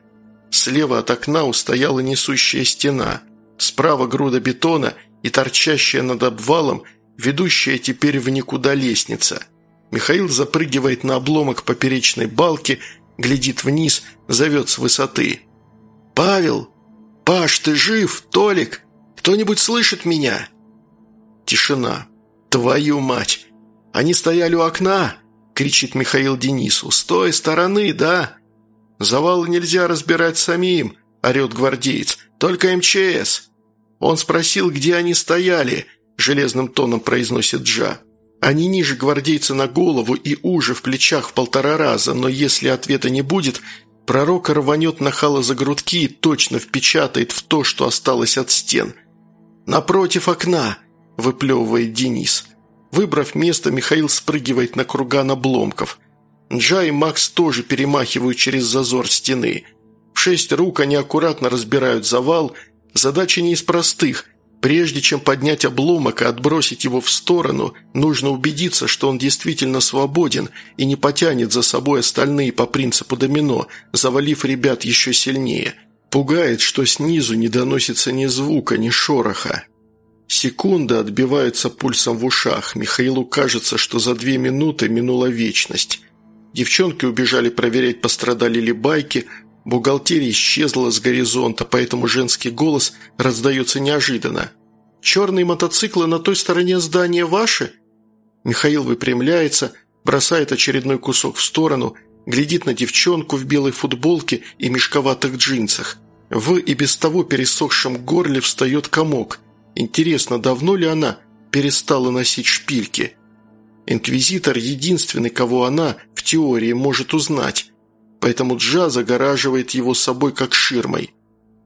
Слева от окна устояла несущая стена – Справа груда бетона и торчащая над обвалом, ведущая теперь в никуда лестница. Михаил запрыгивает на обломок поперечной балки, глядит вниз, зовет с высоты. «Павел! Паш, ты жив? Толик? Кто-нибудь слышит меня?» Тишина. «Твою мать! Они стояли у окна!» – кричит Михаил Денису. «С той стороны, да?» «Завалы нельзя разбирать самим!» – орет гвардеец. «Только МЧС!» «Он спросил, где они стояли», – железным тоном произносит Джа. «Они ниже гвардейца на голову и уже в плечах в полтора раза, но если ответа не будет, пророк рванет нахало за грудки и точно впечатает в то, что осталось от стен». «Напротив окна», – выплевывает Денис. Выбрав место, Михаил спрыгивает на курган обломков. Джа и Макс тоже перемахивают через зазор стены. В шесть рук они аккуратно разбирают завал – Задача не из простых. Прежде чем поднять обломок и отбросить его в сторону, нужно убедиться, что он действительно свободен и не потянет за собой остальные по принципу домино, завалив ребят еще сильнее. Пугает, что снизу не доносится ни звука, ни шороха. Секунды отбиваются пульсом в ушах. Михаилу кажется, что за две минуты минула вечность. Девчонки убежали проверять, пострадали ли байки. Бухгалтерия исчезла с горизонта, поэтому женский голос раздается неожиданно. «Черные мотоциклы на той стороне здания ваши?» Михаил выпрямляется, бросает очередной кусок в сторону, глядит на девчонку в белой футболке и мешковатых джинсах. В и без того пересохшем горле встает комок. Интересно, давно ли она перестала носить шпильки? Инквизитор – единственный, кого она, в теории, может узнать. Поэтому Джа загораживает его собой как ширмой.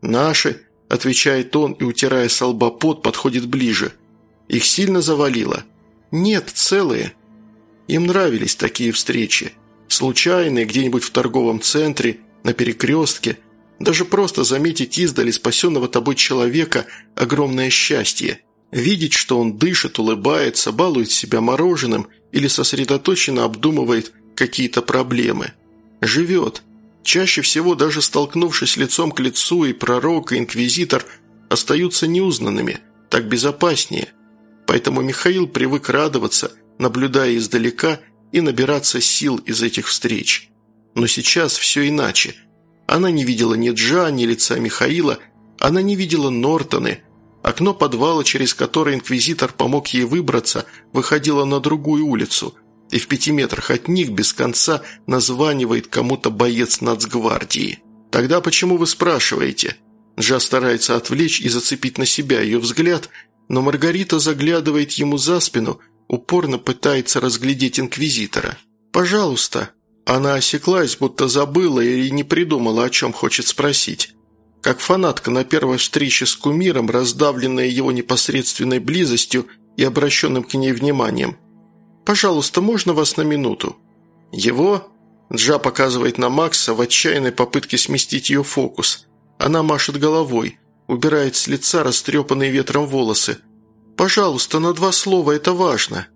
«Наши», – отвечает он и, утирая со лба пот, подходит ближе. «Их сильно завалило?» «Нет, целые». Им нравились такие встречи. Случайные, где-нибудь в торговом центре, на перекрестке. Даже просто заметить издали спасенного тобой человека – огромное счастье. Видеть, что он дышит, улыбается, балует себя мороженым или сосредоточенно обдумывает какие-то проблемы. Живет. Чаще всего, даже столкнувшись лицом к лицу, и пророк, и инквизитор остаются неузнанными, так безопаснее. Поэтому Михаил привык радоваться, наблюдая издалека и набираться сил из этих встреч. Но сейчас все иначе. Она не видела ни Джа, ни лица Михаила, она не видела Нортоны. Окно подвала, через которое инквизитор помог ей выбраться, выходило на другую улицу, и в пяти метрах от них без конца названивает кому-то боец нацгвардии. «Тогда почему вы спрашиваете?» Джа старается отвлечь и зацепить на себя ее взгляд – но Маргарита заглядывает ему за спину, упорно пытается разглядеть инквизитора. «Пожалуйста». Она осеклась, будто забыла или не придумала, о чем хочет спросить. Как фанатка на первой встрече с кумиром, раздавленная его непосредственной близостью и обращенным к ней вниманием. «Пожалуйста, можно вас на минуту?» «Его?» Джа показывает на Макса в отчаянной попытке сместить ее фокус. Она машет головой убирает с лица растрепанные ветром волосы. «Пожалуйста, на два слова, это важно».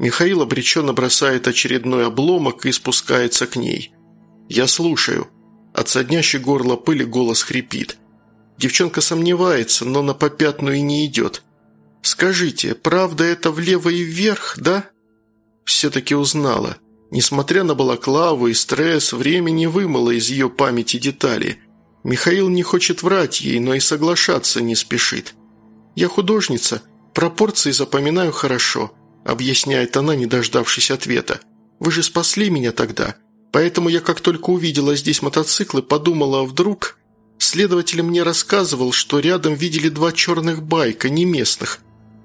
Михаил обреченно бросает очередной обломок и спускается к ней. «Я слушаю». От соднящей горла пыли голос хрипит. Девчонка сомневается, но на попятную и не идет. «Скажите, правда это влево и вверх, да?» Все-таки узнала. Несмотря на балаклаву и стресс, время не вымыло из ее памяти детали – Михаил не хочет врать ей, но и соглашаться не спешит. «Я художница, пропорции запоминаю хорошо», объясняет она, не дождавшись ответа. «Вы же спасли меня тогда, поэтому я как только увидела здесь мотоциклы, подумала, а вдруг...» Следователь мне рассказывал, что рядом видели два черных байка, не местных.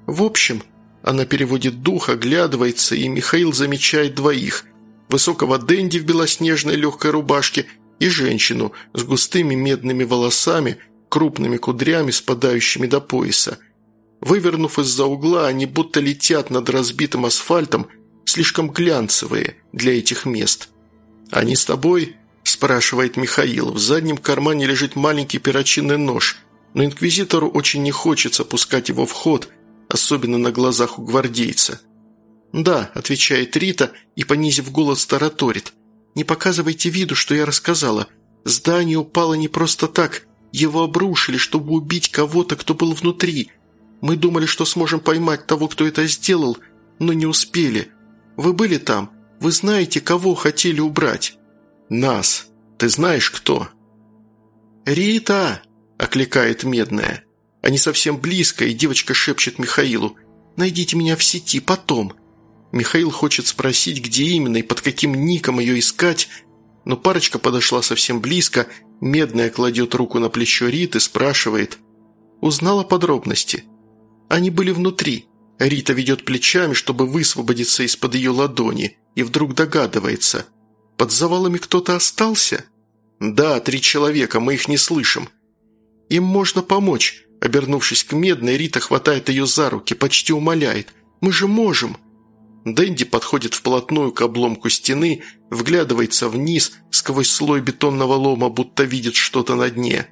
В общем, она переводит дух, оглядывается, и Михаил замечает двоих. Высокого Дэнди в белоснежной легкой рубашке – и женщину с густыми медными волосами, крупными кудрями, спадающими до пояса. Вывернув из-за угла, они будто летят над разбитым асфальтом, слишком глянцевые для этих мест. «Они с тобой?» – спрашивает Михаил. В заднем кармане лежит маленький перочинный нож, но инквизитору очень не хочется пускать его в ход, особенно на глазах у гвардейца. «Да», – отвечает Рита и, понизив голос, тараторит – не показывайте виду, что я рассказала. Здание упало не просто так. Его обрушили, чтобы убить кого-то, кто был внутри. Мы думали, что сможем поймать того, кто это сделал, но не успели. Вы были там? Вы знаете, кого хотели убрать?» «Нас. Ты знаешь, кто?» «Рита!» – окликает Медная. Они совсем близко, и девочка шепчет Михаилу. «Найдите меня в сети потом. Михаил хочет спросить, где именно и под каким ником ее искать, но парочка подошла совсем близко, Медная кладет руку на плечо Риты, спрашивает. Узнала подробности. Они были внутри. Рита ведет плечами, чтобы высвободиться из-под ее ладони, и вдруг догадывается. Под завалами кто-то остался? Да, три человека, мы их не слышим. Им можно помочь. Обернувшись к Медной, Рита хватает ее за руки, почти умоляет. «Мы же можем!» Дэнди подходит вплотную к обломку стены, вглядывается вниз, сквозь слой бетонного лома, будто видит что-то на дне.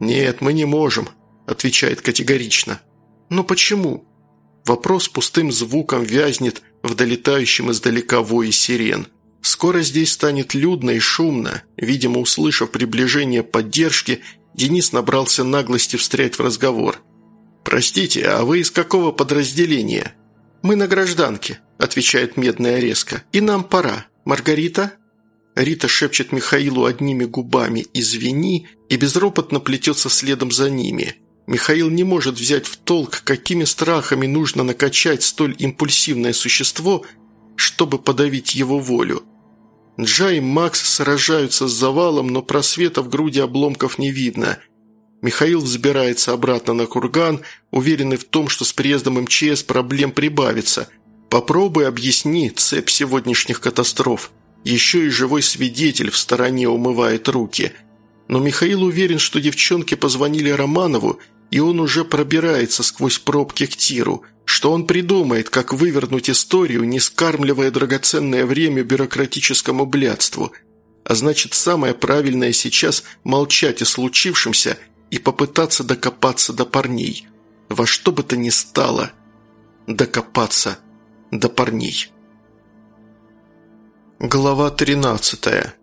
«Нет, мы не можем», – отвечает категорично. «Но почему?» Вопрос пустым звуком вязнет в долетающем издалека вое сирен. Скоро здесь станет людно и шумно. Видимо, услышав приближение поддержки, Денис набрался наглости встрять в разговор. «Простите, а вы из какого подразделения?» «Мы на гражданке», – отвечает медная резко. «И нам пора. Маргарита?» Рита шепчет Михаилу одними губами «извини» и безропотно плетется следом за ними. Михаил не может взять в толк, какими страхами нужно накачать столь импульсивное существо, чтобы подавить его волю. Джа и Макс сражаются с завалом, но просвета в груди обломков не видно. Михаил взбирается обратно на курган, уверенный в том, что с приездом МЧС проблем прибавится. Попробуй объясни цепь сегодняшних катастроф. Еще и живой свидетель в стороне умывает руки. Но Михаил уверен, что девчонки позвонили Романову, и он уже пробирается сквозь пробки к тиру, что он придумает, как вывернуть историю, не скармливая драгоценное время бюрократическому блядству. А значит, самое правильное сейчас – молчать о случившемся и попытаться докопаться до парней. Во что бы то ни стало – докопаться до парней. Глава 13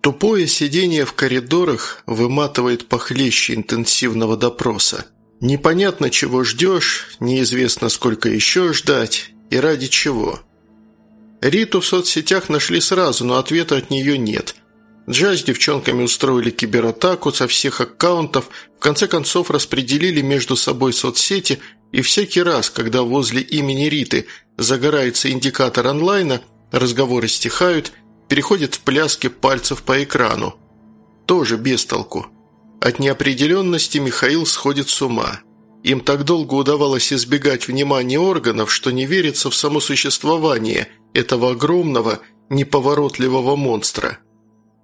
Тупое сидение в коридорах выматывает похлеще интенсивного допроса. Непонятно, чего ждешь, неизвестно, сколько еще ждать и ради чего. Риту в соцсетях нашли сразу, но ответа от нее нет. Джаз с девчонками устроили кибератаку со всех аккаунтов, в конце концов распределили между собой соцсети, и всякий раз, когда возле имени Риты загорается индикатор онлайна – Разговоры стихают, переходят в пляски пальцев по экрану. Тоже без толку. От неопределенности Михаил сходит с ума. Им так долго удавалось избегать внимания органов, что не верится в само существование этого огромного, неповоротливого монстра.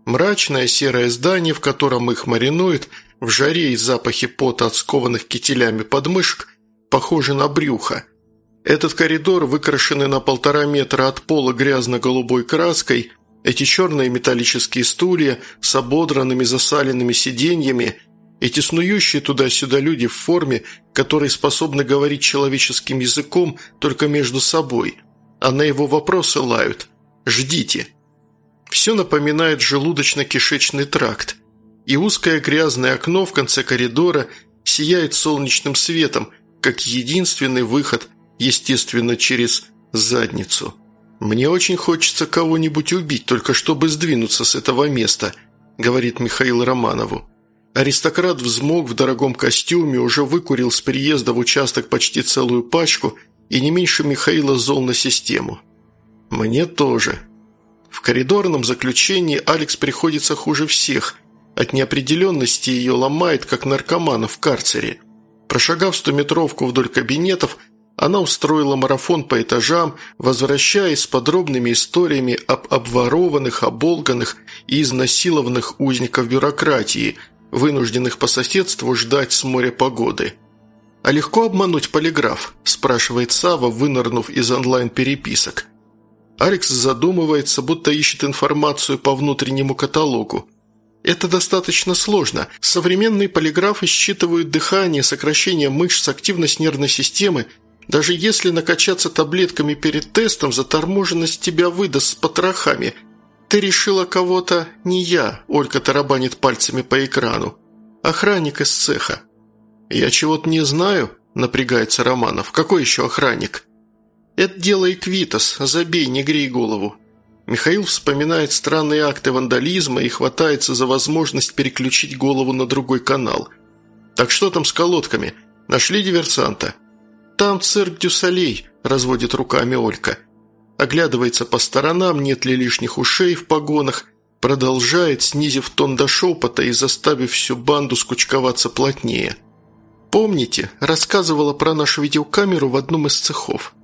Мрачное серое здание, в котором их маринуют, в жаре и запахе пота от скованных кителями подмышек, похоже на брюхо – этот коридор, выкрашенный на полтора метра от пола грязно-голубой краской, эти черные металлические стулья с ободранными засаленными сиденьями, эти снующие туда-сюда люди в форме, которые способны говорить человеческим языком только между собой, а на его вопросы лают «Ждите». Все напоминает желудочно-кишечный тракт, и узкое грязное окно в конце коридора сияет солнечным светом, как единственный выход естественно, через задницу. «Мне очень хочется кого-нибудь убить, только чтобы сдвинуться с этого места», – говорит Михаил Романову. Аристократ взмок в дорогом костюме, уже выкурил с приезда в участок почти целую пачку и не меньше Михаила зол на систему. «Мне тоже». В коридорном заключении Алекс приходится хуже всех. От неопределенности ее ломает, как наркомана в карцере. Прошагав стометровку вдоль кабинетов, она устроила марафон по этажам, возвращаясь с подробными историями об обворованных, оболганных и изнасилованных узников бюрократии, вынужденных по соседству ждать с моря погоды. «А легко обмануть полиграф?» – спрашивает Сава, вынырнув из онлайн-переписок. Алекс задумывается, будто ищет информацию по внутреннему каталогу. Это достаточно сложно. Современные полиграфы считывают дыхание, сокращение мышц, активность нервной системы – даже если накачаться таблетками перед тестом, заторможенность тебя выдаст с потрохами. Ты решила кого-то не я, Олька тарабанит пальцами по экрану. Охранник из цеха. Я чего-то не знаю, напрягается Романов. Какой еще охранник? Это дело Эквитас, забей, не грей голову. Михаил вспоминает странные акты вандализма и хватается за возможность переключить голову на другой канал. Так что там с колодками? Нашли диверсанта? «Там цирк Дюсалей», – разводит руками Олька. Оглядывается по сторонам, нет ли лишних ушей в погонах, продолжает, снизив тон до шепота и заставив всю банду скучковаться плотнее. «Помните, рассказывала про нашу видеокамеру в одном из цехов?»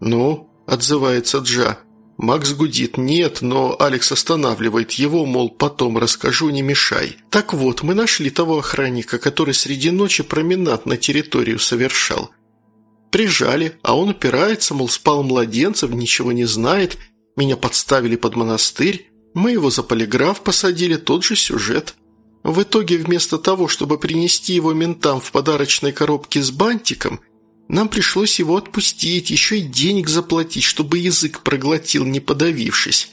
«Ну?» – отзывается Джа. Макс гудит «нет», но Алекс останавливает его, мол, потом расскажу, не мешай. Так вот, мы нашли того охранника, который среди ночи променад на территорию совершал. Прижали, а он упирается, мол, спал младенцев, ничего не знает. Меня подставили под монастырь. Мы его за полиграф посадили, тот же сюжет. В итоге, вместо того, чтобы принести его ментам в подарочной коробке с бантиком, нам пришлось его отпустить, еще и денег заплатить, чтобы язык проглотил, не подавившись.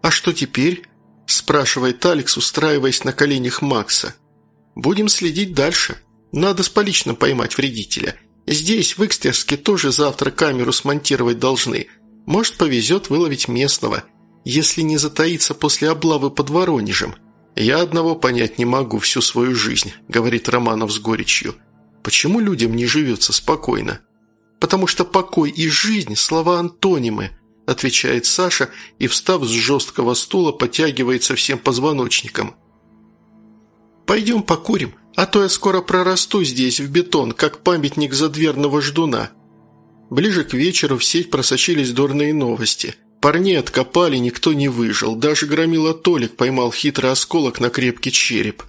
«А что теперь?» – спрашивает Алекс, устраиваясь на коленях Макса. «Будем следить дальше. Надо с поличным поймать вредителя. Здесь, в Икстерске, тоже завтра камеру смонтировать должны. Может, повезет выловить местного, если не затаится после облавы под Воронежем. «Я одного понять не могу всю свою жизнь», — говорит Романов с горечью. «Почему людям не живется спокойно?» «Потому что покой и жизнь – слова антонимы», – отвечает Саша и, встав с жесткого стула, потягивается всем позвоночником. «Пойдем покурим, а то я скоро прорасту здесь, в бетон, как памятник задверного ждуна». Ближе к вечеру в сеть просочились дурные новости. Парней откопали, никто не выжил. Даже громила Толик поймал хитрый осколок на крепкий череп.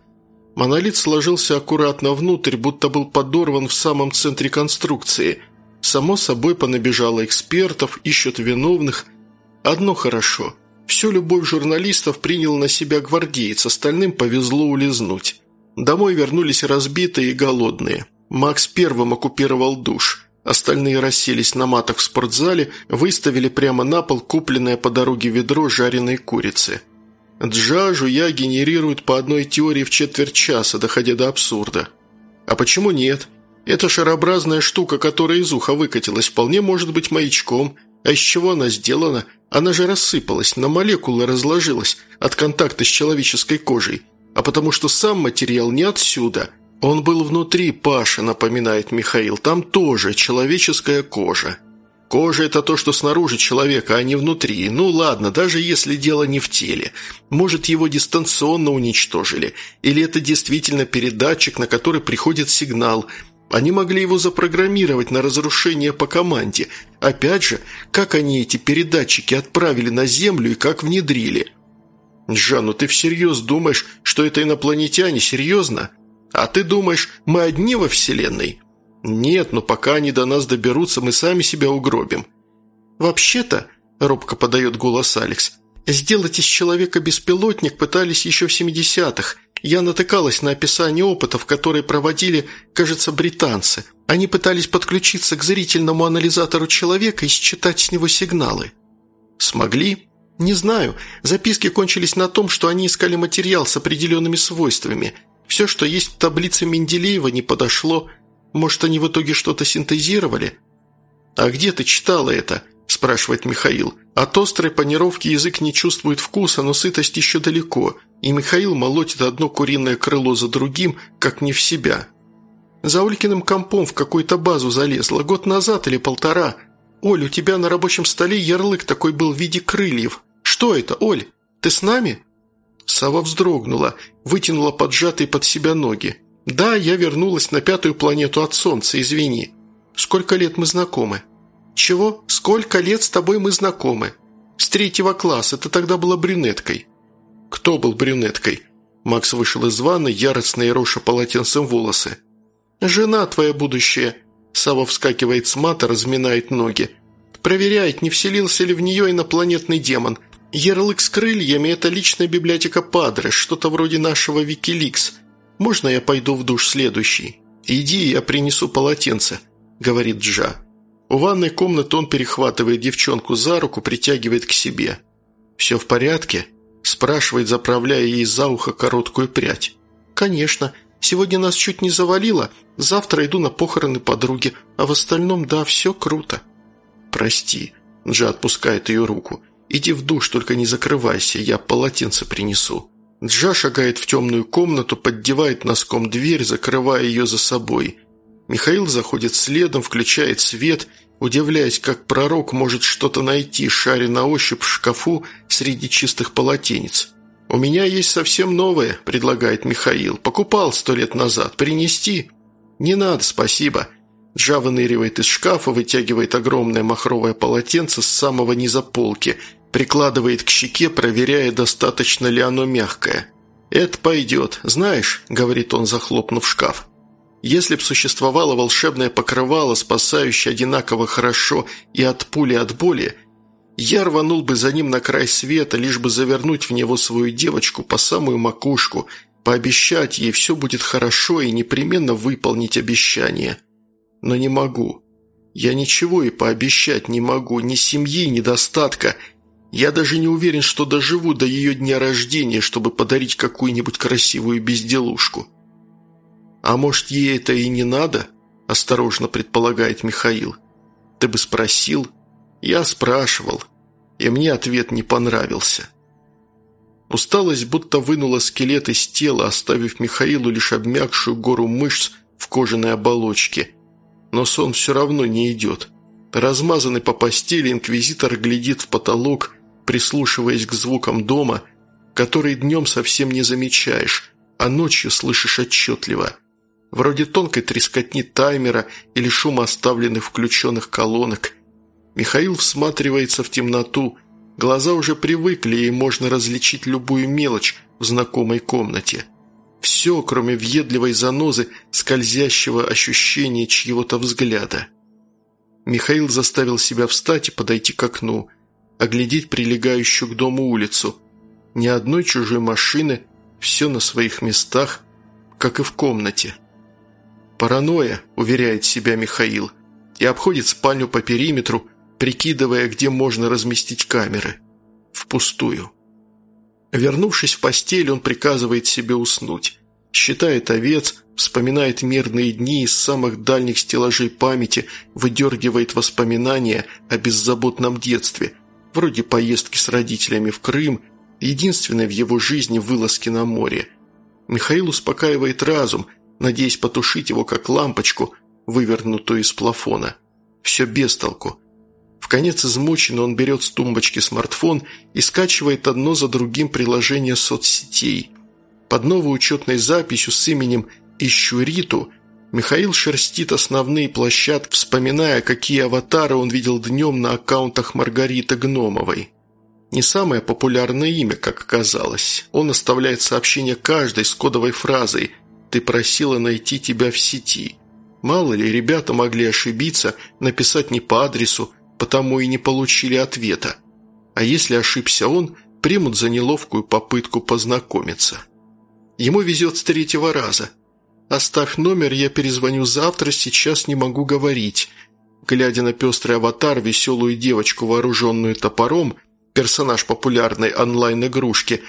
Монолит сложился аккуратно внутрь, будто был подорван в самом центре конструкции. Само собой понабежало экспертов, ищут виновных. Одно хорошо. Всю любовь журналистов принял на себя гвардеец, остальным повезло улизнуть. Домой вернулись разбитые и голодные. Макс первым оккупировал душ. Остальные расселись на матах в спортзале, выставили прямо на пол купленное по дороге ведро жареной курицы. Джажу я генерируют по одной теории в четверть часа, доходя до абсурда. А почему нет? Эта шарообразная штука, которая из уха выкатилась, вполне может быть маячком. А из чего она сделана? Она же рассыпалась, на молекулы разложилась от контакта с человеческой кожей. А потому что сам материал не отсюда. Он был внутри Паша, напоминает Михаил. Там тоже человеческая кожа. Кожа – это то, что снаружи человека, а не внутри. Ну ладно, даже если дело не в теле. Может, его дистанционно уничтожили. Или это действительно передатчик, на который приходит сигнал – они могли его запрограммировать на разрушение по команде. Опять же, как они эти передатчики отправили на Землю и как внедрили? Жан, ну ты всерьез думаешь, что это инопланетяне? Серьезно? А ты думаешь, мы одни во Вселенной? Нет, но пока они до нас доберутся, мы сами себя угробим. Вообще-то, робко подает голос Алекс, сделать из человека беспилотник пытались еще в 70-х – я натыкалась на описание опытов, которые проводили, кажется, британцы. Они пытались подключиться к зрительному анализатору человека и считать с него сигналы. Смогли? Не знаю. Записки кончились на том, что они искали материал с определенными свойствами. Все, что есть в таблице Менделеева, не подошло. Может, они в итоге что-то синтезировали? «А где ты читала это?» – спрашивает Михаил. От острой панировки язык не чувствует вкуса, но сытость еще далеко, и Михаил молотит одно куриное крыло за другим, как не в себя. За Олькиным компом в какую-то базу залезла, год назад или полтора. Оль, у тебя на рабочем столе ярлык такой был в виде крыльев. Что это, Оль? Ты с нами?» Сава вздрогнула, вытянула поджатые под себя ноги. «Да, я вернулась на пятую планету от Солнца, извини. Сколько лет мы знакомы?» «Чего? Сколько лет с тобой мы знакомы?» «С третьего класса, ты тогда была брюнеткой». «Кто был брюнеткой?» Макс вышел из ванны, яростно и роша полотенцем волосы. «Жена твоя будущая». Сава вскакивает с мата, разминает ноги. «Проверяет, не вселился ли в нее инопланетный демон. Ярлык с крыльями – это личная библиотека Падре, что-то вроде нашего Викиликс. Можно я пойду в душ следующий?» «Иди, я принесу полотенце», – говорит Джа. У ванной комнаты он перехватывает девчонку за руку, притягивает к себе. «Все в порядке?» – спрашивает, заправляя ей за ухо короткую прядь. «Конечно. Сегодня нас чуть не завалило. Завтра иду на похороны подруги, а в остальном, да, все круто». «Прости», – Джа отпускает ее руку. «Иди в душ, только не закрывайся, я полотенце принесу». Джа шагает в темную комнату, поддевает носком дверь, закрывая ее за собой – Михаил заходит следом, включает свет, удивляясь, как пророк может что-то найти, шаря на ощупь в шкафу среди чистых полотенец. «У меня есть совсем новое», – предлагает Михаил. «Покупал сто лет назад. Принести?» «Не надо, спасибо». Джа выныривает из шкафа, вытягивает огромное махровое полотенце с самого низа полки, прикладывает к щеке, проверяя, достаточно ли оно мягкое. «Это пойдет. Знаешь», – говорит он, захлопнув шкаф, если б существовало волшебное покрывало, спасающее одинаково хорошо и от пули, и от боли, я рванул бы за ним на край света, лишь бы завернуть в него свою девочку по самую макушку, пообещать ей все будет хорошо и непременно выполнить обещание. Но не могу. Я ничего и пообещать не могу, ни семьи, ни достатка. Я даже не уверен, что доживу до ее дня рождения, чтобы подарить какую-нибудь красивую безделушку. «А может, ей это и не надо?» – осторожно предполагает Михаил. «Ты бы спросил?» «Я спрашивал, и мне ответ не понравился». Усталость будто вынула скелет из тела, оставив Михаилу лишь обмякшую гору мышц в кожаной оболочке. Но сон все равно не идет. Размазанный по постели, инквизитор глядит в потолок, прислушиваясь к звукам дома, которые днем совсем не замечаешь, а ночью слышишь отчетливо. Вроде тонкой трескотни таймера или шума оставленных включенных колонок. Михаил всматривается в темноту, глаза уже привыкли, и можно различить любую мелочь в знакомой комнате. Все, кроме въедливой занозы, скользящего ощущения чьего-то взгляда. Михаил заставил себя встать и подойти к окну, оглядеть прилегающую к дому улицу. Ни одной чужой машины, все на своих местах, как и в комнате. «Паранойя», – уверяет себя Михаил, и обходит спальню по периметру, прикидывая, где можно разместить камеры. Впустую. Вернувшись в постель, он приказывает себе уснуть. Считает овец, вспоминает мирные дни из самых дальних стеллажей памяти, выдергивает воспоминания о беззаботном детстве, вроде поездки с родителями в Крым, единственной в его жизни вылазки на море. Михаил успокаивает разум, надеясь потушить его как лампочку, вывернутую из плафона. Все без толку. В конец измученный он берет с тумбочки смартфон и скачивает одно за другим приложения соцсетей. Под новой учетной записью с именем «Ищу Риту» Михаил шерстит основные площадки, вспоминая, какие аватары он видел днем на аккаунтах Маргариты Гномовой. Не самое популярное имя, как оказалось. Он оставляет сообщение каждой с кодовой фразой «Ты просила найти тебя в сети». Мало ли, ребята могли ошибиться, написать не по адресу, потому и не получили ответа. А если ошибся он, примут за неловкую попытку познакомиться. Ему везет с третьего раза. «Оставь номер, я перезвоню завтра, сейчас не могу говорить». Глядя на пестрый аватар, веселую девочку, вооруженную топором, персонаж популярной онлайн-игрушки,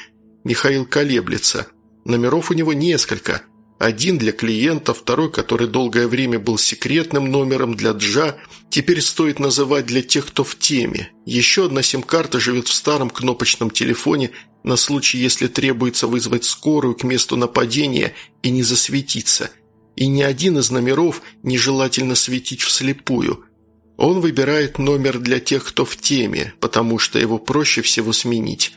Михаил колеблется. Номеров у него несколько. Один для клиента, второй, который долгое время был секретным номером для Джа, теперь стоит называть для тех, кто в теме. Еще одна сим-карта живет в старом кнопочном телефоне на случай, если требуется вызвать скорую к месту нападения и не засветиться. И ни один из номеров нежелательно светить вслепую. Он выбирает номер для тех, кто в теме, потому что его проще всего сменить.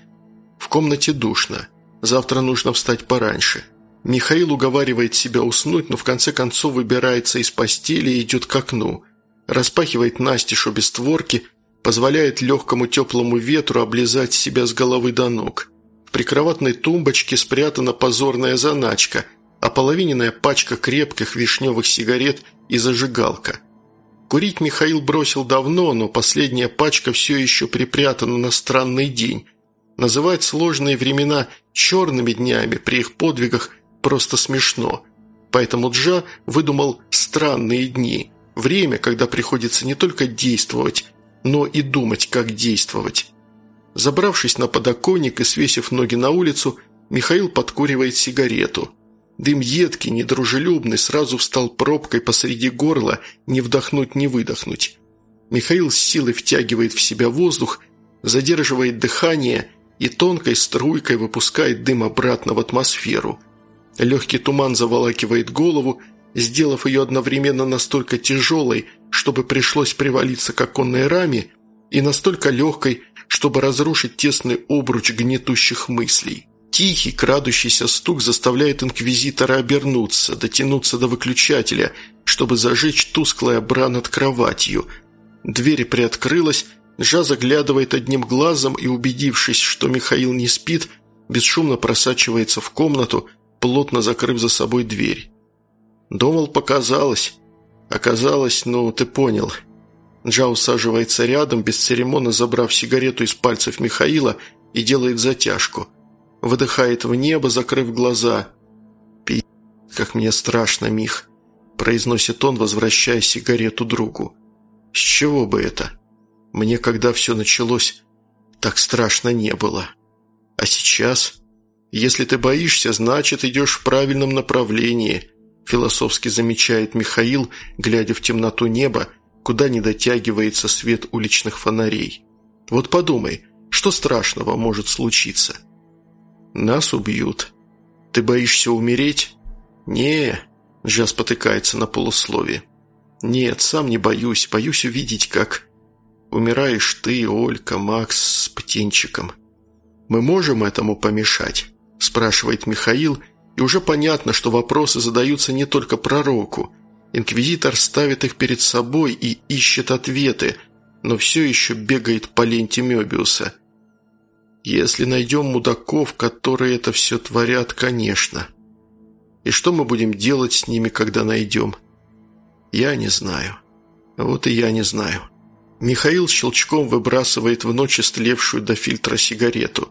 В комнате душно. Завтра нужно встать пораньше. Михаил уговаривает себя уснуть, но в конце концов выбирается из постели и идет к окну. Распахивает настежь обе створки, позволяет легкому теплому ветру облизать себя с головы до ног. Прикроватной тумбочке спрятана позорная заначка, а половиненная пачка крепких вишневых сигарет и зажигалка. Курить Михаил бросил давно, но последняя пачка все еще припрятана на странный день. Называть сложные времена черными днями при их подвигах – просто смешно. Поэтому Джа выдумал странные дни. Время, когда приходится не только действовать, но и думать, как действовать. Забравшись на подоконник и свесив ноги на улицу, Михаил подкуривает сигарету. Дым едкий, недружелюбный, сразу встал пробкой посреди горла, не вдохнуть, не выдохнуть. Михаил с силой втягивает в себя воздух, задерживает дыхание и тонкой струйкой выпускает дым обратно в атмосферу – Легкий туман заволакивает голову, сделав ее одновременно настолько тяжелой, чтобы пришлось привалиться к оконной раме, и настолько легкой, чтобы разрушить тесный обруч гнетущих мыслей. Тихий, крадущийся стук заставляет инквизитора обернуться, дотянуться до выключателя, чтобы зажечь тусклое бра над кроватью. Дверь приоткрылась, Жа заглядывает одним глазом и, убедившись, что Михаил не спит, бесшумно просачивается в комнату – плотно закрыв за собой дверь. Думал, показалось. Оказалось, ну, ты понял. Джа усаживается рядом, бесцеремонно забрав сигарету из пальцев Михаила и делает затяжку. Выдыхает в небо, закрыв глаза. «Пи***, как мне страшно, Мих», – произносит он, возвращая сигарету другу. «С чего бы это? Мне, когда все началось, так страшно не было. А сейчас...» Если ты боишься, значит, идешь в правильном направлении. философски замечает Михаил, глядя в темноту неба, куда не дотягивается свет уличных фонарей. Вот подумай, что страшного может случиться? Нас убьют. Ты боишься умереть? Не, Джа спотыкается на полусловие. Нет, сам не боюсь, боюсь увидеть, как... Умираешь ты, Олька, Макс с птенчиком. Мы можем этому помешать? Спрашивает Михаил, и уже понятно, что вопросы задаются не только пророку. Инквизитор ставит их перед собой и ищет ответы, но все еще бегает по ленте Мебиуса. Если найдем мудаков, которые это все творят, конечно. И что мы будем делать с ними, когда найдем? Я не знаю. Вот и я не знаю. Михаил щелчком выбрасывает в ночь истлевшую до фильтра сигарету.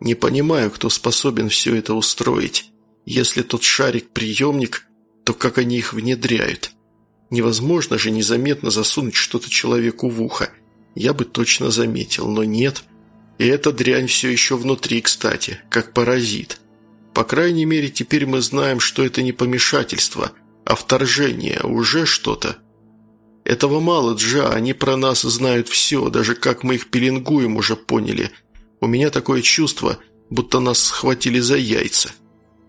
Не понимаю, кто способен все это устроить. Если тот шарик-приемник, то как они их внедряют? Невозможно же незаметно засунуть что-то человеку в ухо. Я бы точно заметил, но нет. И эта дрянь все еще внутри, кстати, как паразит. По крайней мере, теперь мы знаем, что это не помешательство, а вторжение, уже что-то. Этого мало, Джа, они про нас знают все, даже как мы их пеленгуем уже поняли. У меня такое чувство, будто нас схватили за яйца.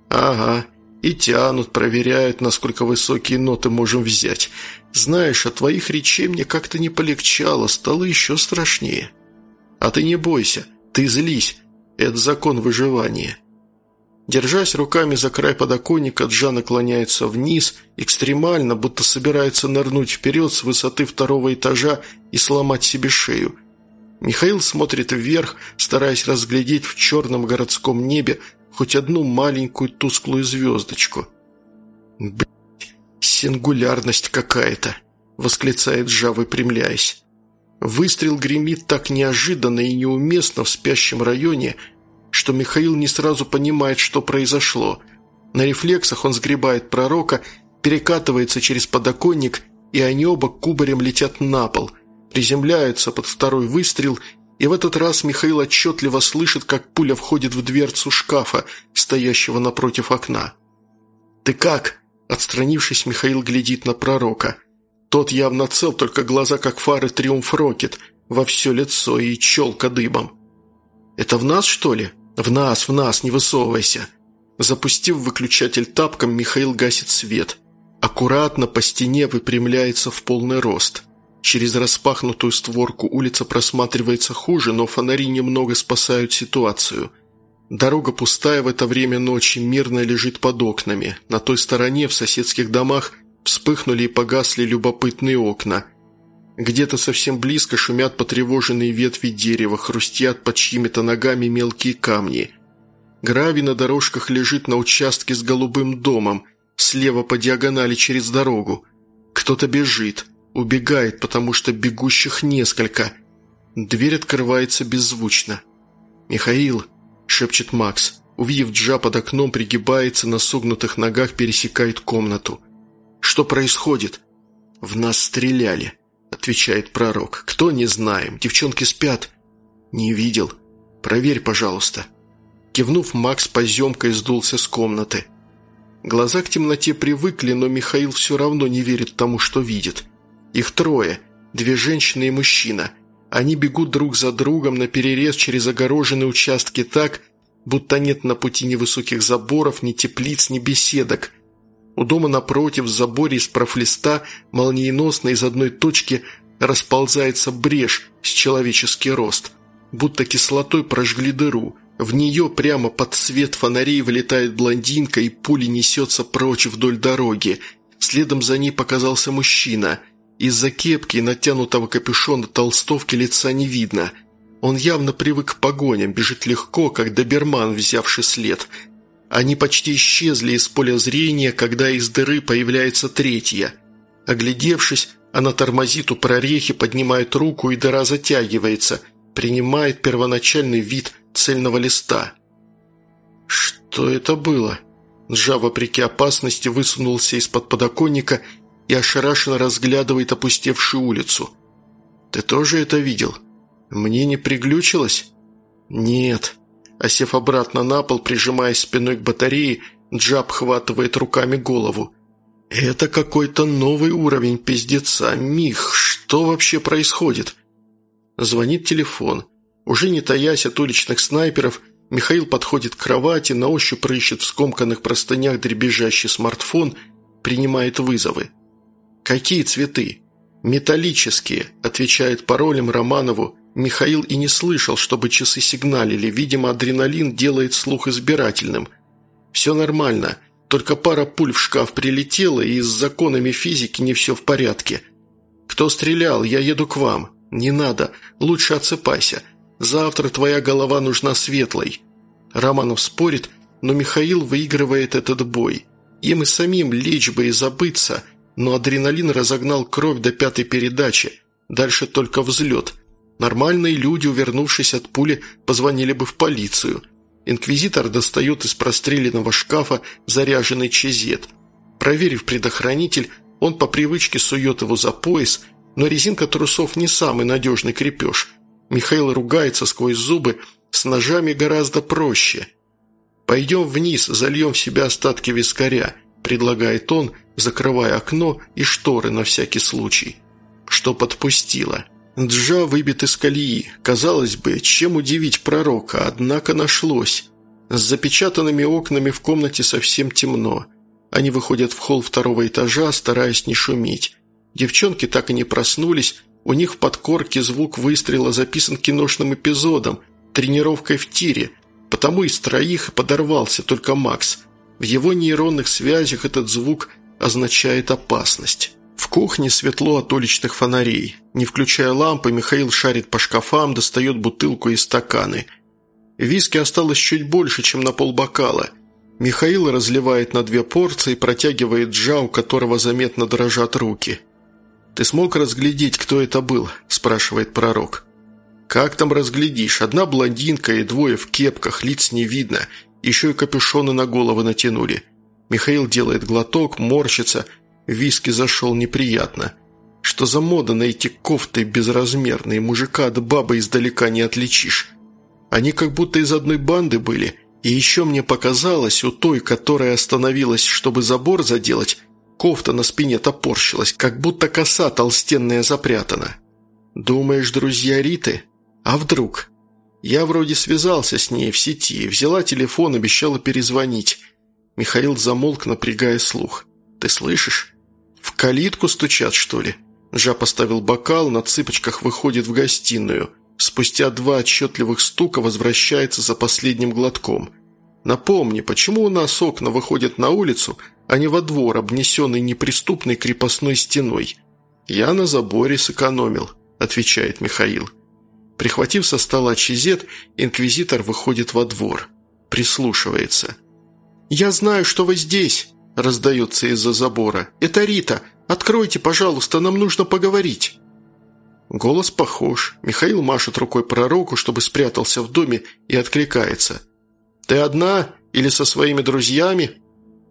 Ага, и тянут, проверяют, насколько высокие ноты можем взять. Знаешь, от твоих речей мне как-то не полегчало, стало еще страшнее. А ты не бойся, ты злись, это закон выживания. Держась руками за край подоконника, Джа наклоняется вниз, экстремально, будто собирается нырнуть вперед с высоты второго этажа и сломать себе шею. Михаил смотрит вверх, стараясь разглядеть в черном городском небе хоть одну маленькую тусклую звездочку. «Блядь, сингулярность какая-то!» – восклицает Джа, выпрямляясь. Выстрел гремит так неожиданно и неуместно в спящем районе – что Михаил не сразу понимает, что произошло. На рефлексах он сгребает пророка, перекатывается через подоконник, и они оба кубарем летят на пол, приземляются под второй выстрел, и в этот раз Михаил отчетливо слышит, как пуля входит в дверцу шкафа, стоящего напротив окна. «Ты как?» Отстранившись, Михаил глядит на пророка. Тот явно цел, только глаза как фары Триумф Рокет, во все лицо и челка дыбом. «Это в нас, что ли?» «В нас, в нас, не высовывайся!» Запустив выключатель тапком, Михаил гасит свет. Аккуратно по стене выпрямляется в полный рост. Через распахнутую створку улица просматривается хуже, но фонари немного спасают ситуацию. Дорога пустая в это время ночи, мирно лежит под окнами. На той стороне, в соседских домах, вспыхнули и погасли любопытные окна – где-то совсем близко шумят потревоженные ветви дерева, хрустят под чьими-то ногами мелкие камни. Гравий на дорожках лежит на участке с голубым домом, слева по диагонали через дорогу. Кто-то бежит, убегает, потому что бегущих несколько. Дверь открывается беззвучно. «Михаил», — шепчет Макс, увидев Джа под окном, пригибается, на согнутых ногах пересекает комнату. «Что происходит?» «В нас стреляли», – отвечает пророк. «Кто, не знаем. Девчонки спят». «Не видел. Проверь, пожалуйста». Кивнув, Макс поземкой сдулся с комнаты. Глаза к темноте привыкли, но Михаил все равно не верит тому, что видит. Их трое. Две женщины и мужчина. Они бегут друг за другом на перерез через огороженные участки так, будто нет на пути ни высоких заборов, ни теплиц, ни беседок. У дома напротив, в заборе из профлиста, молниеносно из одной точки расползается брешь с человеческий рост. Будто кислотой прожгли дыру. В нее прямо под свет фонарей вылетает блондинка и пулей несется прочь вдоль дороги. Следом за ней показался мужчина. Из-за кепки и натянутого капюшона толстовки лица не видно. Он явно привык к погоням, бежит легко, как доберман, взявший след – они почти исчезли из поля зрения, когда из дыры появляется третья. Оглядевшись, она тормозит у прорехи, поднимает руку, и дыра затягивается, принимает первоначальный вид цельного листа. «Что это было?» Джа, вопреки опасности, высунулся из-под подоконника и ошарашенно разглядывает опустевшую улицу. «Ты тоже это видел? Мне не приглючилось?» «Нет», Осев обратно на пол, прижимаясь спиной к батарее, Джаб хватывает руками голову. «Это какой-то новый уровень пиздеца. Мих, что вообще происходит?» Звонит телефон. Уже не таясь от уличных снайперов, Михаил подходит к кровати, на ощупь рыщет в скомканных простынях дребезжащий смартфон, принимает вызовы. «Какие цветы?» «Металлические», – отвечает паролем Романову. Михаил и не слышал, чтобы часы сигналили. Видимо, адреналин делает слух избирательным. «Все нормально. Только пара пуль в шкаф прилетела, и с законами физики не все в порядке. Кто стрелял? Я еду к вам. Не надо. Лучше отсыпайся. Завтра твоя голова нужна светлой». Романов спорит, но Михаил выигрывает этот бой. Им и самим лечь бы и забыться, но адреналин разогнал кровь до пятой передачи. Дальше только взлет. Нормальные люди, увернувшись от пули, позвонили бы в полицию – Инквизитор достает из простреленного шкафа заряженный чезет. Проверив предохранитель, он по привычке сует его за пояс, но резинка трусов не самый надежный крепеж. Михаил ругается сквозь зубы, с ножами гораздо проще. «Пойдем вниз, зальем в себя остатки вискаря», – предлагает он, закрывая окно и шторы на всякий случай. Что подпустило. Джа выбит из колеи. Казалось бы, чем удивить пророка, однако нашлось. С запечатанными окнами в комнате совсем темно. Они выходят в холл второго этажа, стараясь не шуметь. Девчонки так и не проснулись, у них в подкорке звук выстрела записан киношным эпизодом, тренировкой в тире, потому из троих подорвался только Макс. В его нейронных связях этот звук означает опасность. В кухне светло от уличных фонарей. Не включая лампы, Михаил шарит по шкафам, достает бутылку и стаканы. Виски осталось чуть больше, чем на полбокала. Михаил разливает на две порции, протягивает Джа, у которого заметно дрожат руки. «Ты смог разглядеть, кто это был?» – спрашивает пророк. «Как там разглядишь? Одна блондинка и двое в кепках, лиц не видно. Еще и капюшоны на головы натянули». Михаил делает глоток, морщится – Виски зашел неприятно. Что за мода на эти кофты безразмерные, мужика от бабы издалека не отличишь. Они как будто из одной банды были, и еще мне показалось, у той, которая остановилась, чтобы забор заделать, кофта на спине топорщилась, как будто коса толстенная запрятана. Думаешь, друзья Риты? А вдруг? Я вроде связался с ней в сети, взяла телефон, обещала перезвонить. Михаил замолк, напрягая слух. «Ты слышишь?» «В калитку стучат, что ли?» Жа поставил бокал, на цыпочках выходит в гостиную. Спустя два отчетливых стука возвращается за последним глотком. «Напомни, почему у нас окна выходят на улицу, а не во двор, обнесенный неприступной крепостной стеной?» «Я на заборе сэкономил», – отвечает Михаил. Прихватив со стола чизет, инквизитор выходит во двор. Прислушивается. «Я знаю, что вы здесь!» раздается из-за забора. «Это Рита! Откройте, пожалуйста, нам нужно поговорить!» Голос похож. Михаил машет рукой пророку, чтобы спрятался в доме, и откликается. «Ты одна или со своими друзьями?»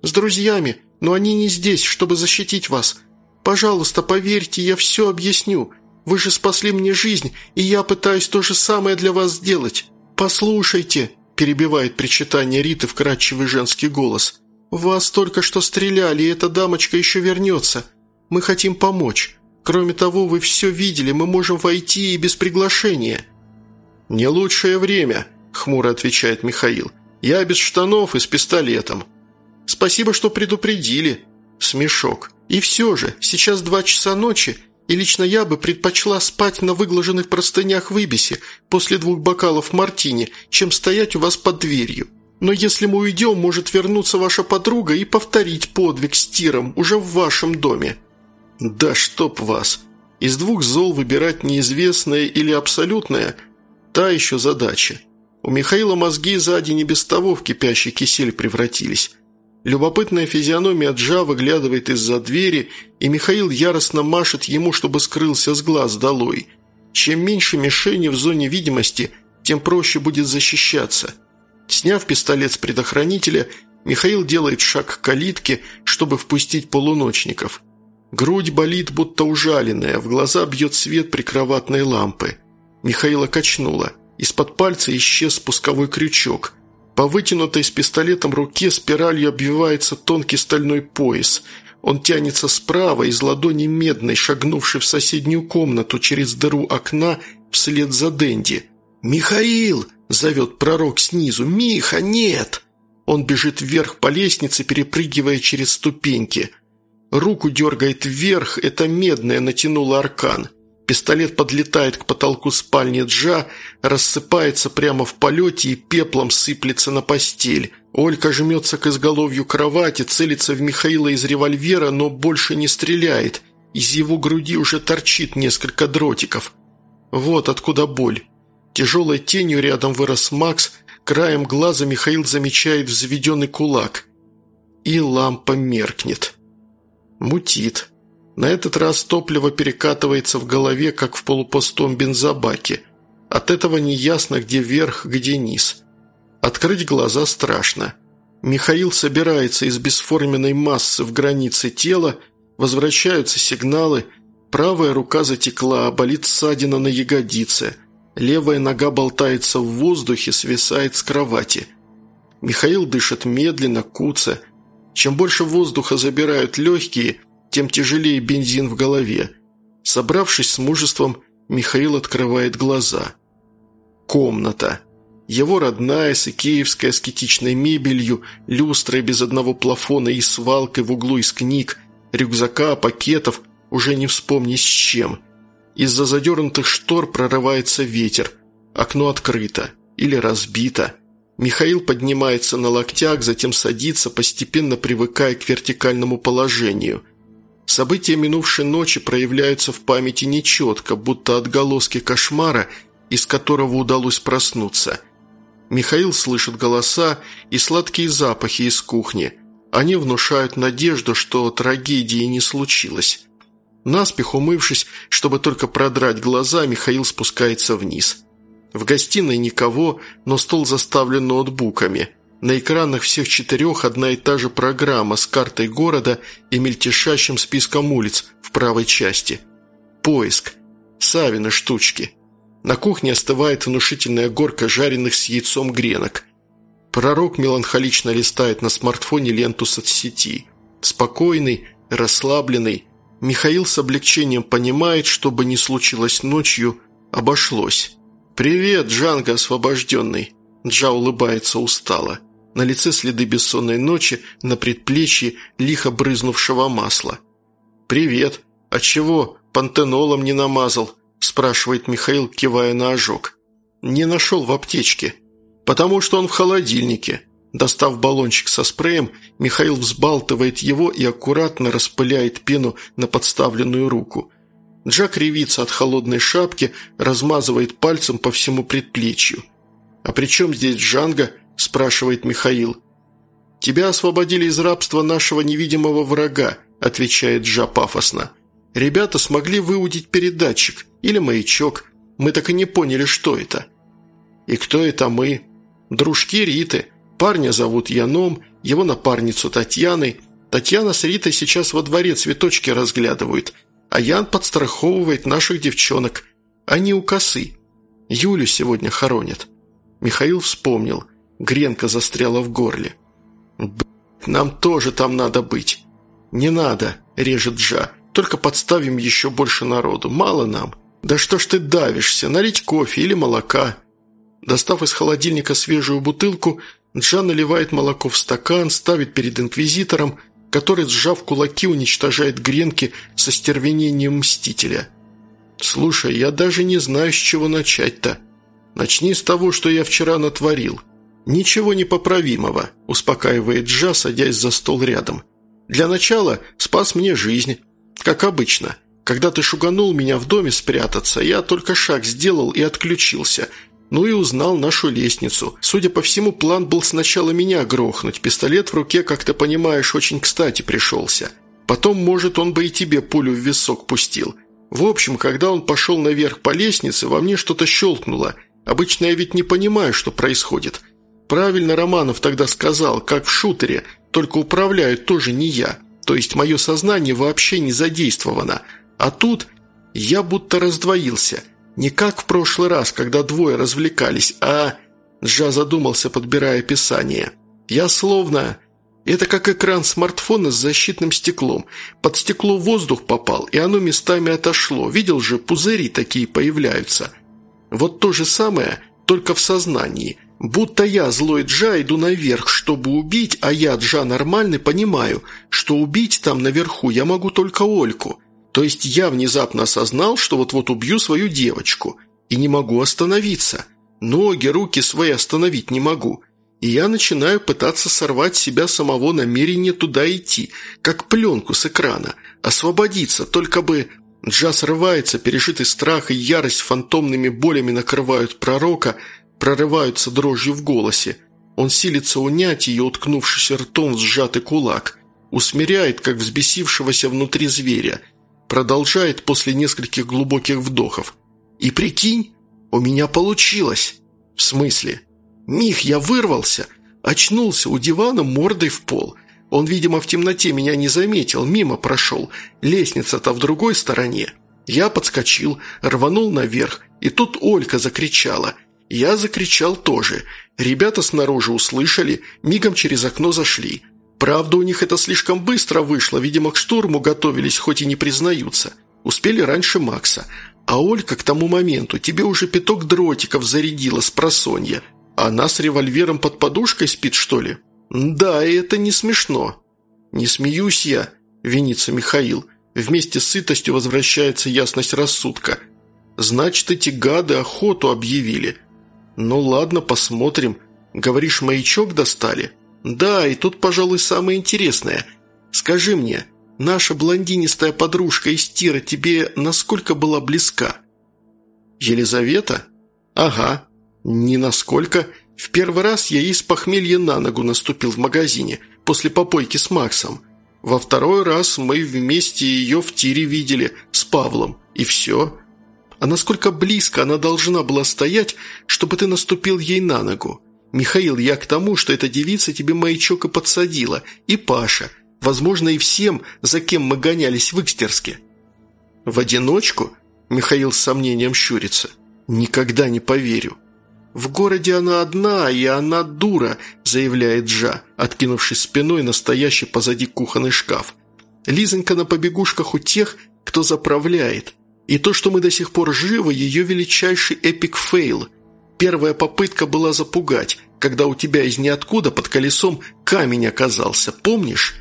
«С друзьями, но они не здесь, чтобы защитить вас. Пожалуйста, поверьте, я все объясню. Вы же спасли мне жизнь, и я пытаюсь то же самое для вас сделать. Послушайте!» Перебивает причитание Риты вкрадчивый женский голос – «Вас только что стреляли, и эта дамочка еще вернется. Мы хотим помочь. Кроме того, вы все видели, мы можем войти и без приглашения». «Не лучшее время», – хмуро отвечает Михаил. «Я без штанов и с пистолетом». «Спасибо, что предупредили». Смешок. «И все же, сейчас два часа ночи, и лично я бы предпочла спать на выглаженных простынях в Ибисе после двух бокалов мартини, чем стоять у вас под дверью. Но если мы уйдем, может вернуться ваша подруга и повторить подвиг с тиром уже в вашем доме». «Да чтоб вас! Из двух зол выбирать неизвестное или абсолютное – та еще задача. У Михаила мозги сзади не без того в кипящий кисель превратились». Любопытная физиономия Джа выглядывает из-за двери, и Михаил яростно машет ему, чтобы скрылся с глаз долой. Чем меньше мишени в зоне видимости, тем проще будет защищаться – Сняв пистолет с предохранителя, Михаил делает шаг к калитке, чтобы впустить полуночников. Грудь болит, будто ужаленная, в глаза бьет свет прикроватной лампы. Михаила качнуло. Из-под пальца исчез спусковой крючок. По вытянутой с пистолетом руке спиралью обвивается тонкий стальной пояс. Он тянется справа, из ладони медной, шагнувший в соседнюю комнату через дыру окна вслед за Дэнди. «Михаил!» – зовет пророк снизу. «Миха, нет!» Он бежит вверх по лестнице, перепрыгивая через ступеньки. Руку дергает вверх, это медная натянула аркан. Пистолет подлетает к потолку спальни Джа, рассыпается прямо в полете и пеплом сыплется на постель. Олька жмется к изголовью кровати, целится в Михаила из револьвера, но больше не стреляет. Из его груди уже торчит несколько дротиков. Вот откуда боль. Тяжелой тенью рядом вырос Макс, краем глаза Михаил замечает взведенный кулак. И лампа меркнет. Мутит. На этот раз топливо перекатывается в голове, как в полупустом бензобаке. От этого не ясно, где верх, где низ. Открыть глаза страшно. Михаил собирается из бесформенной массы в границе тела, возвращаются сигналы, правая рука затекла, болит ссадина на ягодице, левая нога болтается в воздухе, свисает с кровати. Михаил дышит медленно, куца. Чем больше воздуха забирают легкие, тем тяжелее бензин в голове. Собравшись с мужеством, Михаил открывает глаза. Комната. Его родная, с икеевской аскетичной мебелью, люстрой без одного плафона и свалкой в углу из книг, рюкзака, пакетов, уже не вспомни с чем. Из-за задернутых штор прорывается ветер. Окно открыто. Или разбито. Михаил поднимается на локтях, затем садится, постепенно привыкая к вертикальному положению – События минувшей ночи проявляются в памяти нечетко, будто отголоски кошмара, из которого удалось проснуться. Михаил слышит голоса и сладкие запахи из кухни. Они внушают надежду, что трагедии не случилось. Наспех умывшись, чтобы только продрать глаза, Михаил спускается вниз. В гостиной никого, но стол заставлен ноутбуками. На экранах всех четырех одна и та же программа с картой города и мельтешащим списком улиц в правой части. Поиск. Савина штучки. На кухне остывает внушительная горка жареных с яйцом гренок. Пророк меланхолично листает на смартфоне ленту соцсети. Спокойный, расслабленный. Михаил с облегчением понимает, что бы ни случилось ночью, обошлось. «Привет, Джанго освобожденный!» Джа улыбается устало. На лице следы бессонной ночи, на предплечье лихо брызнувшего масла. «Привет. А чего пантенолом не намазал?» – спрашивает Михаил, кивая на ожог. «Не нашел в аптечке. Потому что он в холодильнике». Достав баллончик со спреем, Михаил взбалтывает его и аккуратно распыляет пену на подставленную руку. Джак ревится от холодной шапки, размазывает пальцем по всему предплечью. «А при чем здесь Джанго?» – спрашивает Михаил. «Тебя освободили из рабства нашего невидимого врага», – отвечает Джа пафосно. «Ребята смогли выудить передатчик или маячок. Мы так и не поняли, что это». «И кто это мы?» «Дружки Риты. Парня зовут Яном, его напарницу Татьяной. Татьяна с Ритой сейчас во дворе цветочки разглядывают, а Ян подстраховывает наших девчонок. Они у косы. Юлю сегодня хоронят». Михаил вспомнил – Гренка застряла в горле. «Блядь, нам тоже там надо быть». «Не надо», – режет Джа. «Только подставим еще больше народу. Мало нам». «Да что ж ты давишься? Налить кофе или молока?» Достав из холодильника свежую бутылку, Джа наливает молоко в стакан, ставит перед инквизитором, который, сжав кулаки, уничтожает гренки со стервенением мстителя. «Слушай, я даже не знаю, с чего начать-то. Начни с того, что я вчера натворил. «Ничего непоправимого», – успокаивает Джа, садясь за стол рядом. «Для начала спас мне жизнь. Как обычно. Когда ты шуганул меня в доме спрятаться, я только шаг сделал и отключился. Ну и узнал нашу лестницу. Судя по всему, план был сначала меня грохнуть. Пистолет в руке, как ты понимаешь, очень кстати пришелся. Потом, может, он бы и тебе пулю в висок пустил. В общем, когда он пошел наверх по лестнице, во мне что-то щелкнуло. Обычно я ведь не понимаю, что происходит». Правильно Романов тогда сказал, как в шутере, только управляют тоже не я. То есть мое сознание вообще не задействовано. А тут я будто раздвоился. Не как в прошлый раз, когда двое развлекались, а... Джа задумался, подбирая описание. Я словно... Это как экран смартфона с защитным стеклом. Под стекло воздух попал, и оно местами отошло. Видел же, пузыри такие появляются. Вот то же самое, только в сознании. Будто я, злой Джа, иду наверх, чтобы убить, а я, Джа, нормальный, понимаю, что убить там наверху я могу только Ольку. То есть я внезапно осознал, что вот-вот убью свою девочку. И не могу остановиться. Ноги, руки свои остановить не могу. И я начинаю пытаться сорвать себя самого намерения туда идти, как пленку с экрана. Освободиться, только бы... Джаз рывается, пережитый страх и ярость фантомными болями накрывают пророка, прорываются дрожью в голосе. Он силится унять ее, уткнувшись ртом в сжатый кулак. Усмиряет, как взбесившегося внутри зверя. Продолжает после нескольких глубоких вдохов. «И прикинь, у меня получилось!» «В смысле?» «Мих, я вырвался!» Очнулся у дивана мордой в пол. Он, видимо, в темноте меня не заметил, мимо прошел. Лестница-то в другой стороне. Я подскочил, рванул наверх, и тут Олька закричала. Я закричал тоже. Ребята снаружи услышали, мигом через окно зашли. Правда, у них это слишком быстро вышло, видимо, к штурму готовились, хоть и не признаются. Успели раньше Макса. А Олька к тому моменту тебе уже пяток дротиков зарядила с просонья. Она с револьвером под подушкой спит, что ли? Да, и это не смешно. Не смеюсь я, винится Михаил. Вместе с сытостью возвращается ясность рассудка. Значит, эти гады охоту объявили. Ну ладно, посмотрим. Говоришь, маячок достали? Да, и тут, пожалуй, самое интересное. Скажи мне, наша блондинистая подружка из тира тебе насколько была близка? Елизавета? Ага, «Ни насколько. В первый раз я ей с похмелья на ногу наступил в магазине, после попойки с Максом. Во второй раз мы вместе ее в тире видели, с Павлом, и все. А насколько близко она должна была стоять, чтобы ты наступил ей на ногу? Михаил, я к тому, что эта девица тебе маячок и подсадила, и Паша, возможно, и всем, за кем мы гонялись в Икстерске». «В одиночку?» – Михаил с сомнением щурится. «Никогда не поверю». «В городе она одна, и она дура», – заявляет Джа, откинувшись спиной на стоящий позади кухонный шкаф. «Лизонька на побегушках у тех, кто заправляет. И то, что мы до сих пор живы, ее величайший epic fail. Первая попытка была запугать, когда у тебя из ниоткуда под колесом камень оказался, помнишь?»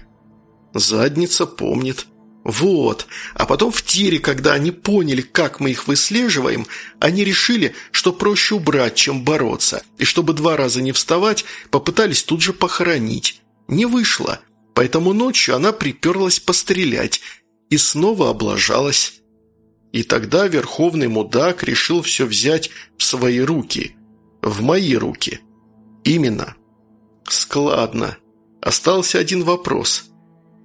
«Задница помнит», вот. А потом в тире, когда они поняли, как мы их выслеживаем, они решили, что проще убрать, чем бороться. И чтобы два раза не вставать, попытались тут же похоронить. Не вышло. Поэтому ночью она приперлась пострелять и снова облажалась. И тогда верховный мудак решил все взять в свои руки. В мои руки. Именно. Складно. Остался один вопрос.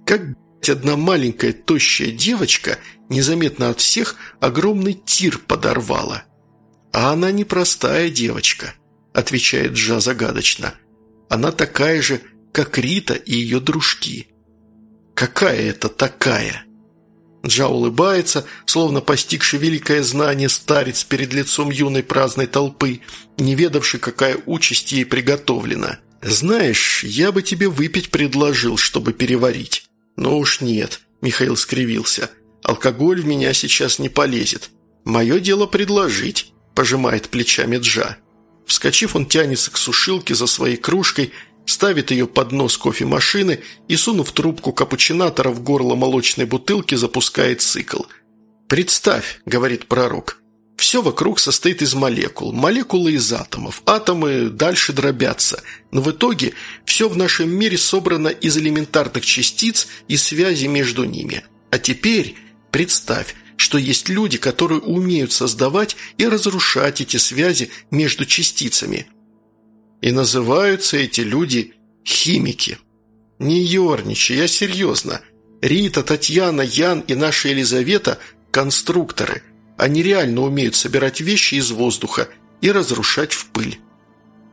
Как одна маленькая тощая девочка незаметно от всех огромный тир подорвала. «А она непростая девочка», – отвечает Джа загадочно. «Она такая же, как Рита и ее дружки». «Какая это такая?» Джа улыбается, словно постигший великое знание старец перед лицом юной праздной толпы, не ведавший, какая участь ей приготовлена. «Знаешь, я бы тебе выпить предложил, чтобы переварить». «Ну уж нет», – Михаил скривился. «Алкоголь в меня сейчас не полезет. Мое дело предложить», – пожимает плечами Джа. Вскочив, он тянется к сушилке за своей кружкой, ставит ее под нос кофемашины и, сунув трубку капучинатора в горло молочной бутылки, запускает цикл. «Представь», – говорит пророк, все вокруг состоит из молекул, молекулы из атомов. Атомы дальше дробятся, но в итоге все в нашем мире собрано из элементарных частиц и связи между ними. А теперь представь, что есть люди, которые умеют создавать и разрушать эти связи между частицами. И называются эти люди химики. Не ерничай, я серьезно. Рита, Татьяна, Ян и наша Елизавета – конструкторы – они реально умеют собирать вещи из воздуха и разрушать в пыль.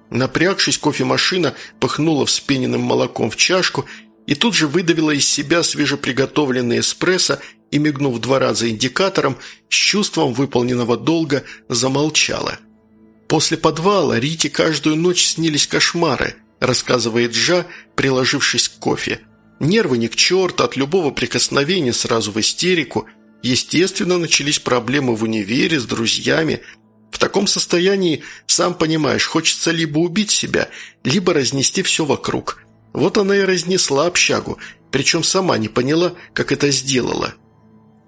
Напрягшись, кофемашина пыхнула вспененным молоком в чашку и тут же выдавила из себя свежеприготовленный эспрессо и, мигнув два раза индикатором, с чувством выполненного долга замолчала. После подвала Рите каждую ночь снились кошмары. рассказывает Джа, приложившись к кофе. Нервы не к черту, от любого прикосновения сразу в истерику. Естественно, начались проблемы в универе, с друзьями. В таком состоянии, сам понимаешь, хочется либо убить себя, либо разнести все вокруг. Вот она и разнесла общагу, причем сама не поняла, как это сделала.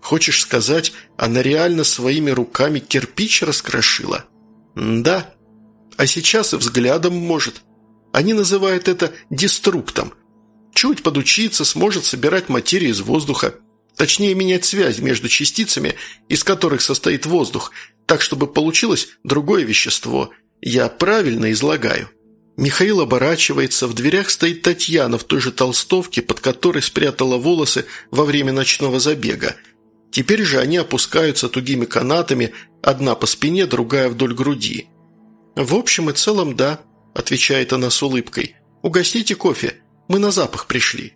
Хочешь сказать, она реально своими руками кирпич раскрошила? Да. А сейчас и взглядом может. Они называют это деструктом. Чуть подучиться, сможет собирать материю из воздуха. Точнее, менять связь между частицами, из которых состоит воздух, так, чтобы получилось другое вещество. Я правильно излагаю. Михаил оборачивается, в дверях стоит Татьяна в той же толстовке, под которой спрятала волосы во время ночного забега. Теперь же они опускаются тугими канатами, одна по спине, другая вдоль груди. «В общем и целом, да», – отвечает она с улыбкой. «Угостите кофе, мы на запах пришли».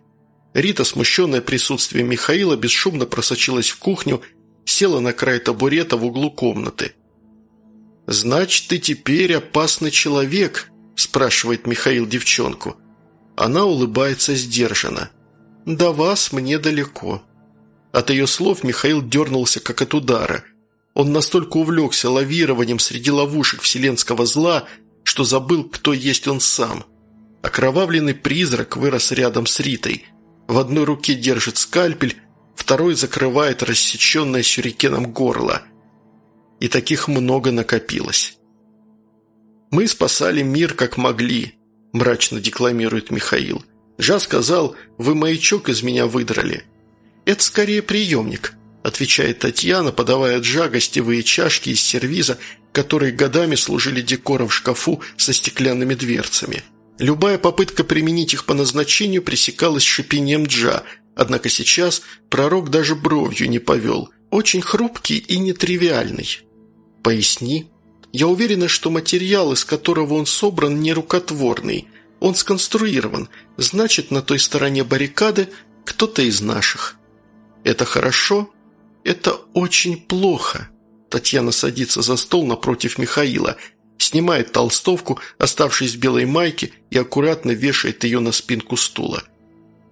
Рита, смущенная присутствием Михаила, бесшумно просочилась в кухню, села на край табурета в углу комнаты. «Значит, ты теперь опасный человек?» – спрашивает Михаил девчонку. Она улыбается сдержанно. «До вас мне далеко». От ее слов Михаил дернулся, как от удара. Он настолько увлекся лавированием среди ловушек вселенского зла, что забыл, кто есть он сам. Окровавленный призрак вырос рядом с Ритой. В одной руке держит скальпель, второй закрывает рассеченное сюрикеном горло. И таких много накопилось. «Мы спасали мир, как могли», – мрачно декламирует Михаил. «Жа сказал, вы маячок из меня выдрали. «Это скорее приемник», – отвечает Татьяна, подавая Джа гостевые чашки из сервиза, которые годами служили декором в шкафу со стеклянными дверцами. Любая попытка применить их по назначению пресекалась шипением Джа, однако сейчас пророк даже бровью не повел. Очень хрупкий и нетривиальный. «Поясни», я уверена, что материал, из которого он собран, не рукотворный. Он сконструирован, значит, на той стороне баррикады кто-то из наших. Это хорошо? Это очень плохо. Татьяна садится за стол напротив Михаила, снимает толстовку, оставшись в белой майке, и аккуратно вешает ее на спинку стула.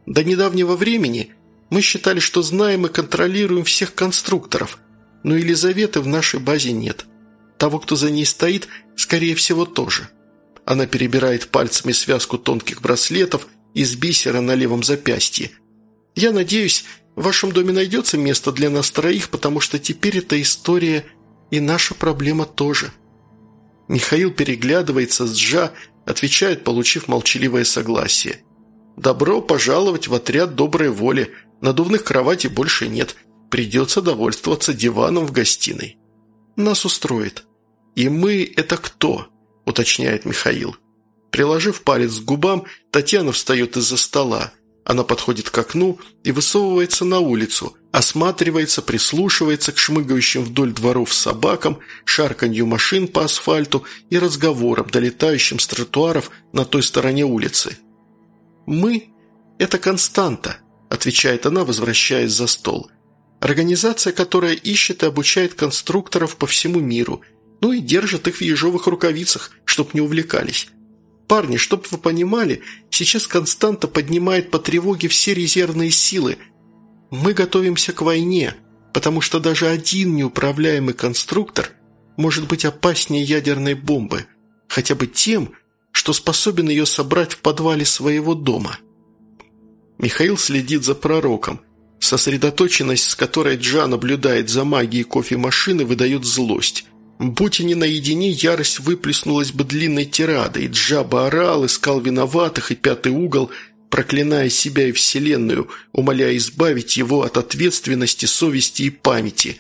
До недавнего времени мы считали, что знаем и контролируем всех конструкторов, но Елизаветы в нашей базе нет. Того, кто за ней стоит, скорее всего, тоже. Она перебирает пальцами связку тонких браслетов из бисера на левом запястье. Я надеюсь, в вашем доме найдется место для нас троих, потому что теперь эта история и наша проблема тоже». Михаил переглядывается с Джа, отвечает, получив молчаливое согласие. «Добро пожаловать в отряд доброй воли. Надувных кроватей больше нет. Придется довольствоваться диваном в гостиной. Нас устроит». «И мы – это кто?» – уточняет Михаил. Приложив палец к губам, Татьяна встает из-за стола. Она подходит к окну и высовывается на улицу, осматривается, прислушивается к шмыгающим вдоль дворов собакам, шарканью машин по асфальту и разговорам, долетающим с тротуаров на той стороне улицы. «Мы – это константа», – отвечает она, возвращаясь за стол. «Организация, которая ищет и обучает конструкторов по всему миру, ну и держит их в ежовых рукавицах, чтоб не увлекались. Парни, чтоб вы понимали, сейчас Константа поднимает по тревоге все резервные силы. Мы готовимся к войне, потому что даже один неуправляемый конструктор может быть опаснее ядерной бомбы, хотя бы тем, что способен ее собрать в подвале своего дома. Михаил следит за пророком. Сосредоточенность, с которой Джа наблюдает за магией кофемашины, выдает злость. Будь они наедине, ярость выплеснулась бы длинной тирадой. Джаба орал, искал виноватых и пятый угол, проклиная себя и Вселенную, умоляя избавить его от ответственности, совести и памяти.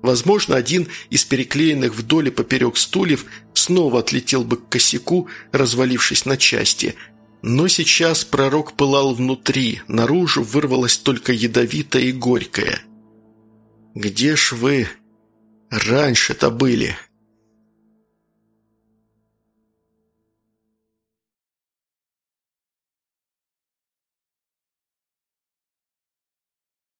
Возможно, один из переклеенных вдоль и поперек стульев снова отлетел бы к косяку, развалившись на части. Но сейчас пророк пылал внутри, наружу вырвалось только ядовитое и горькое. «Где ж вы?» «Раньше-то были»,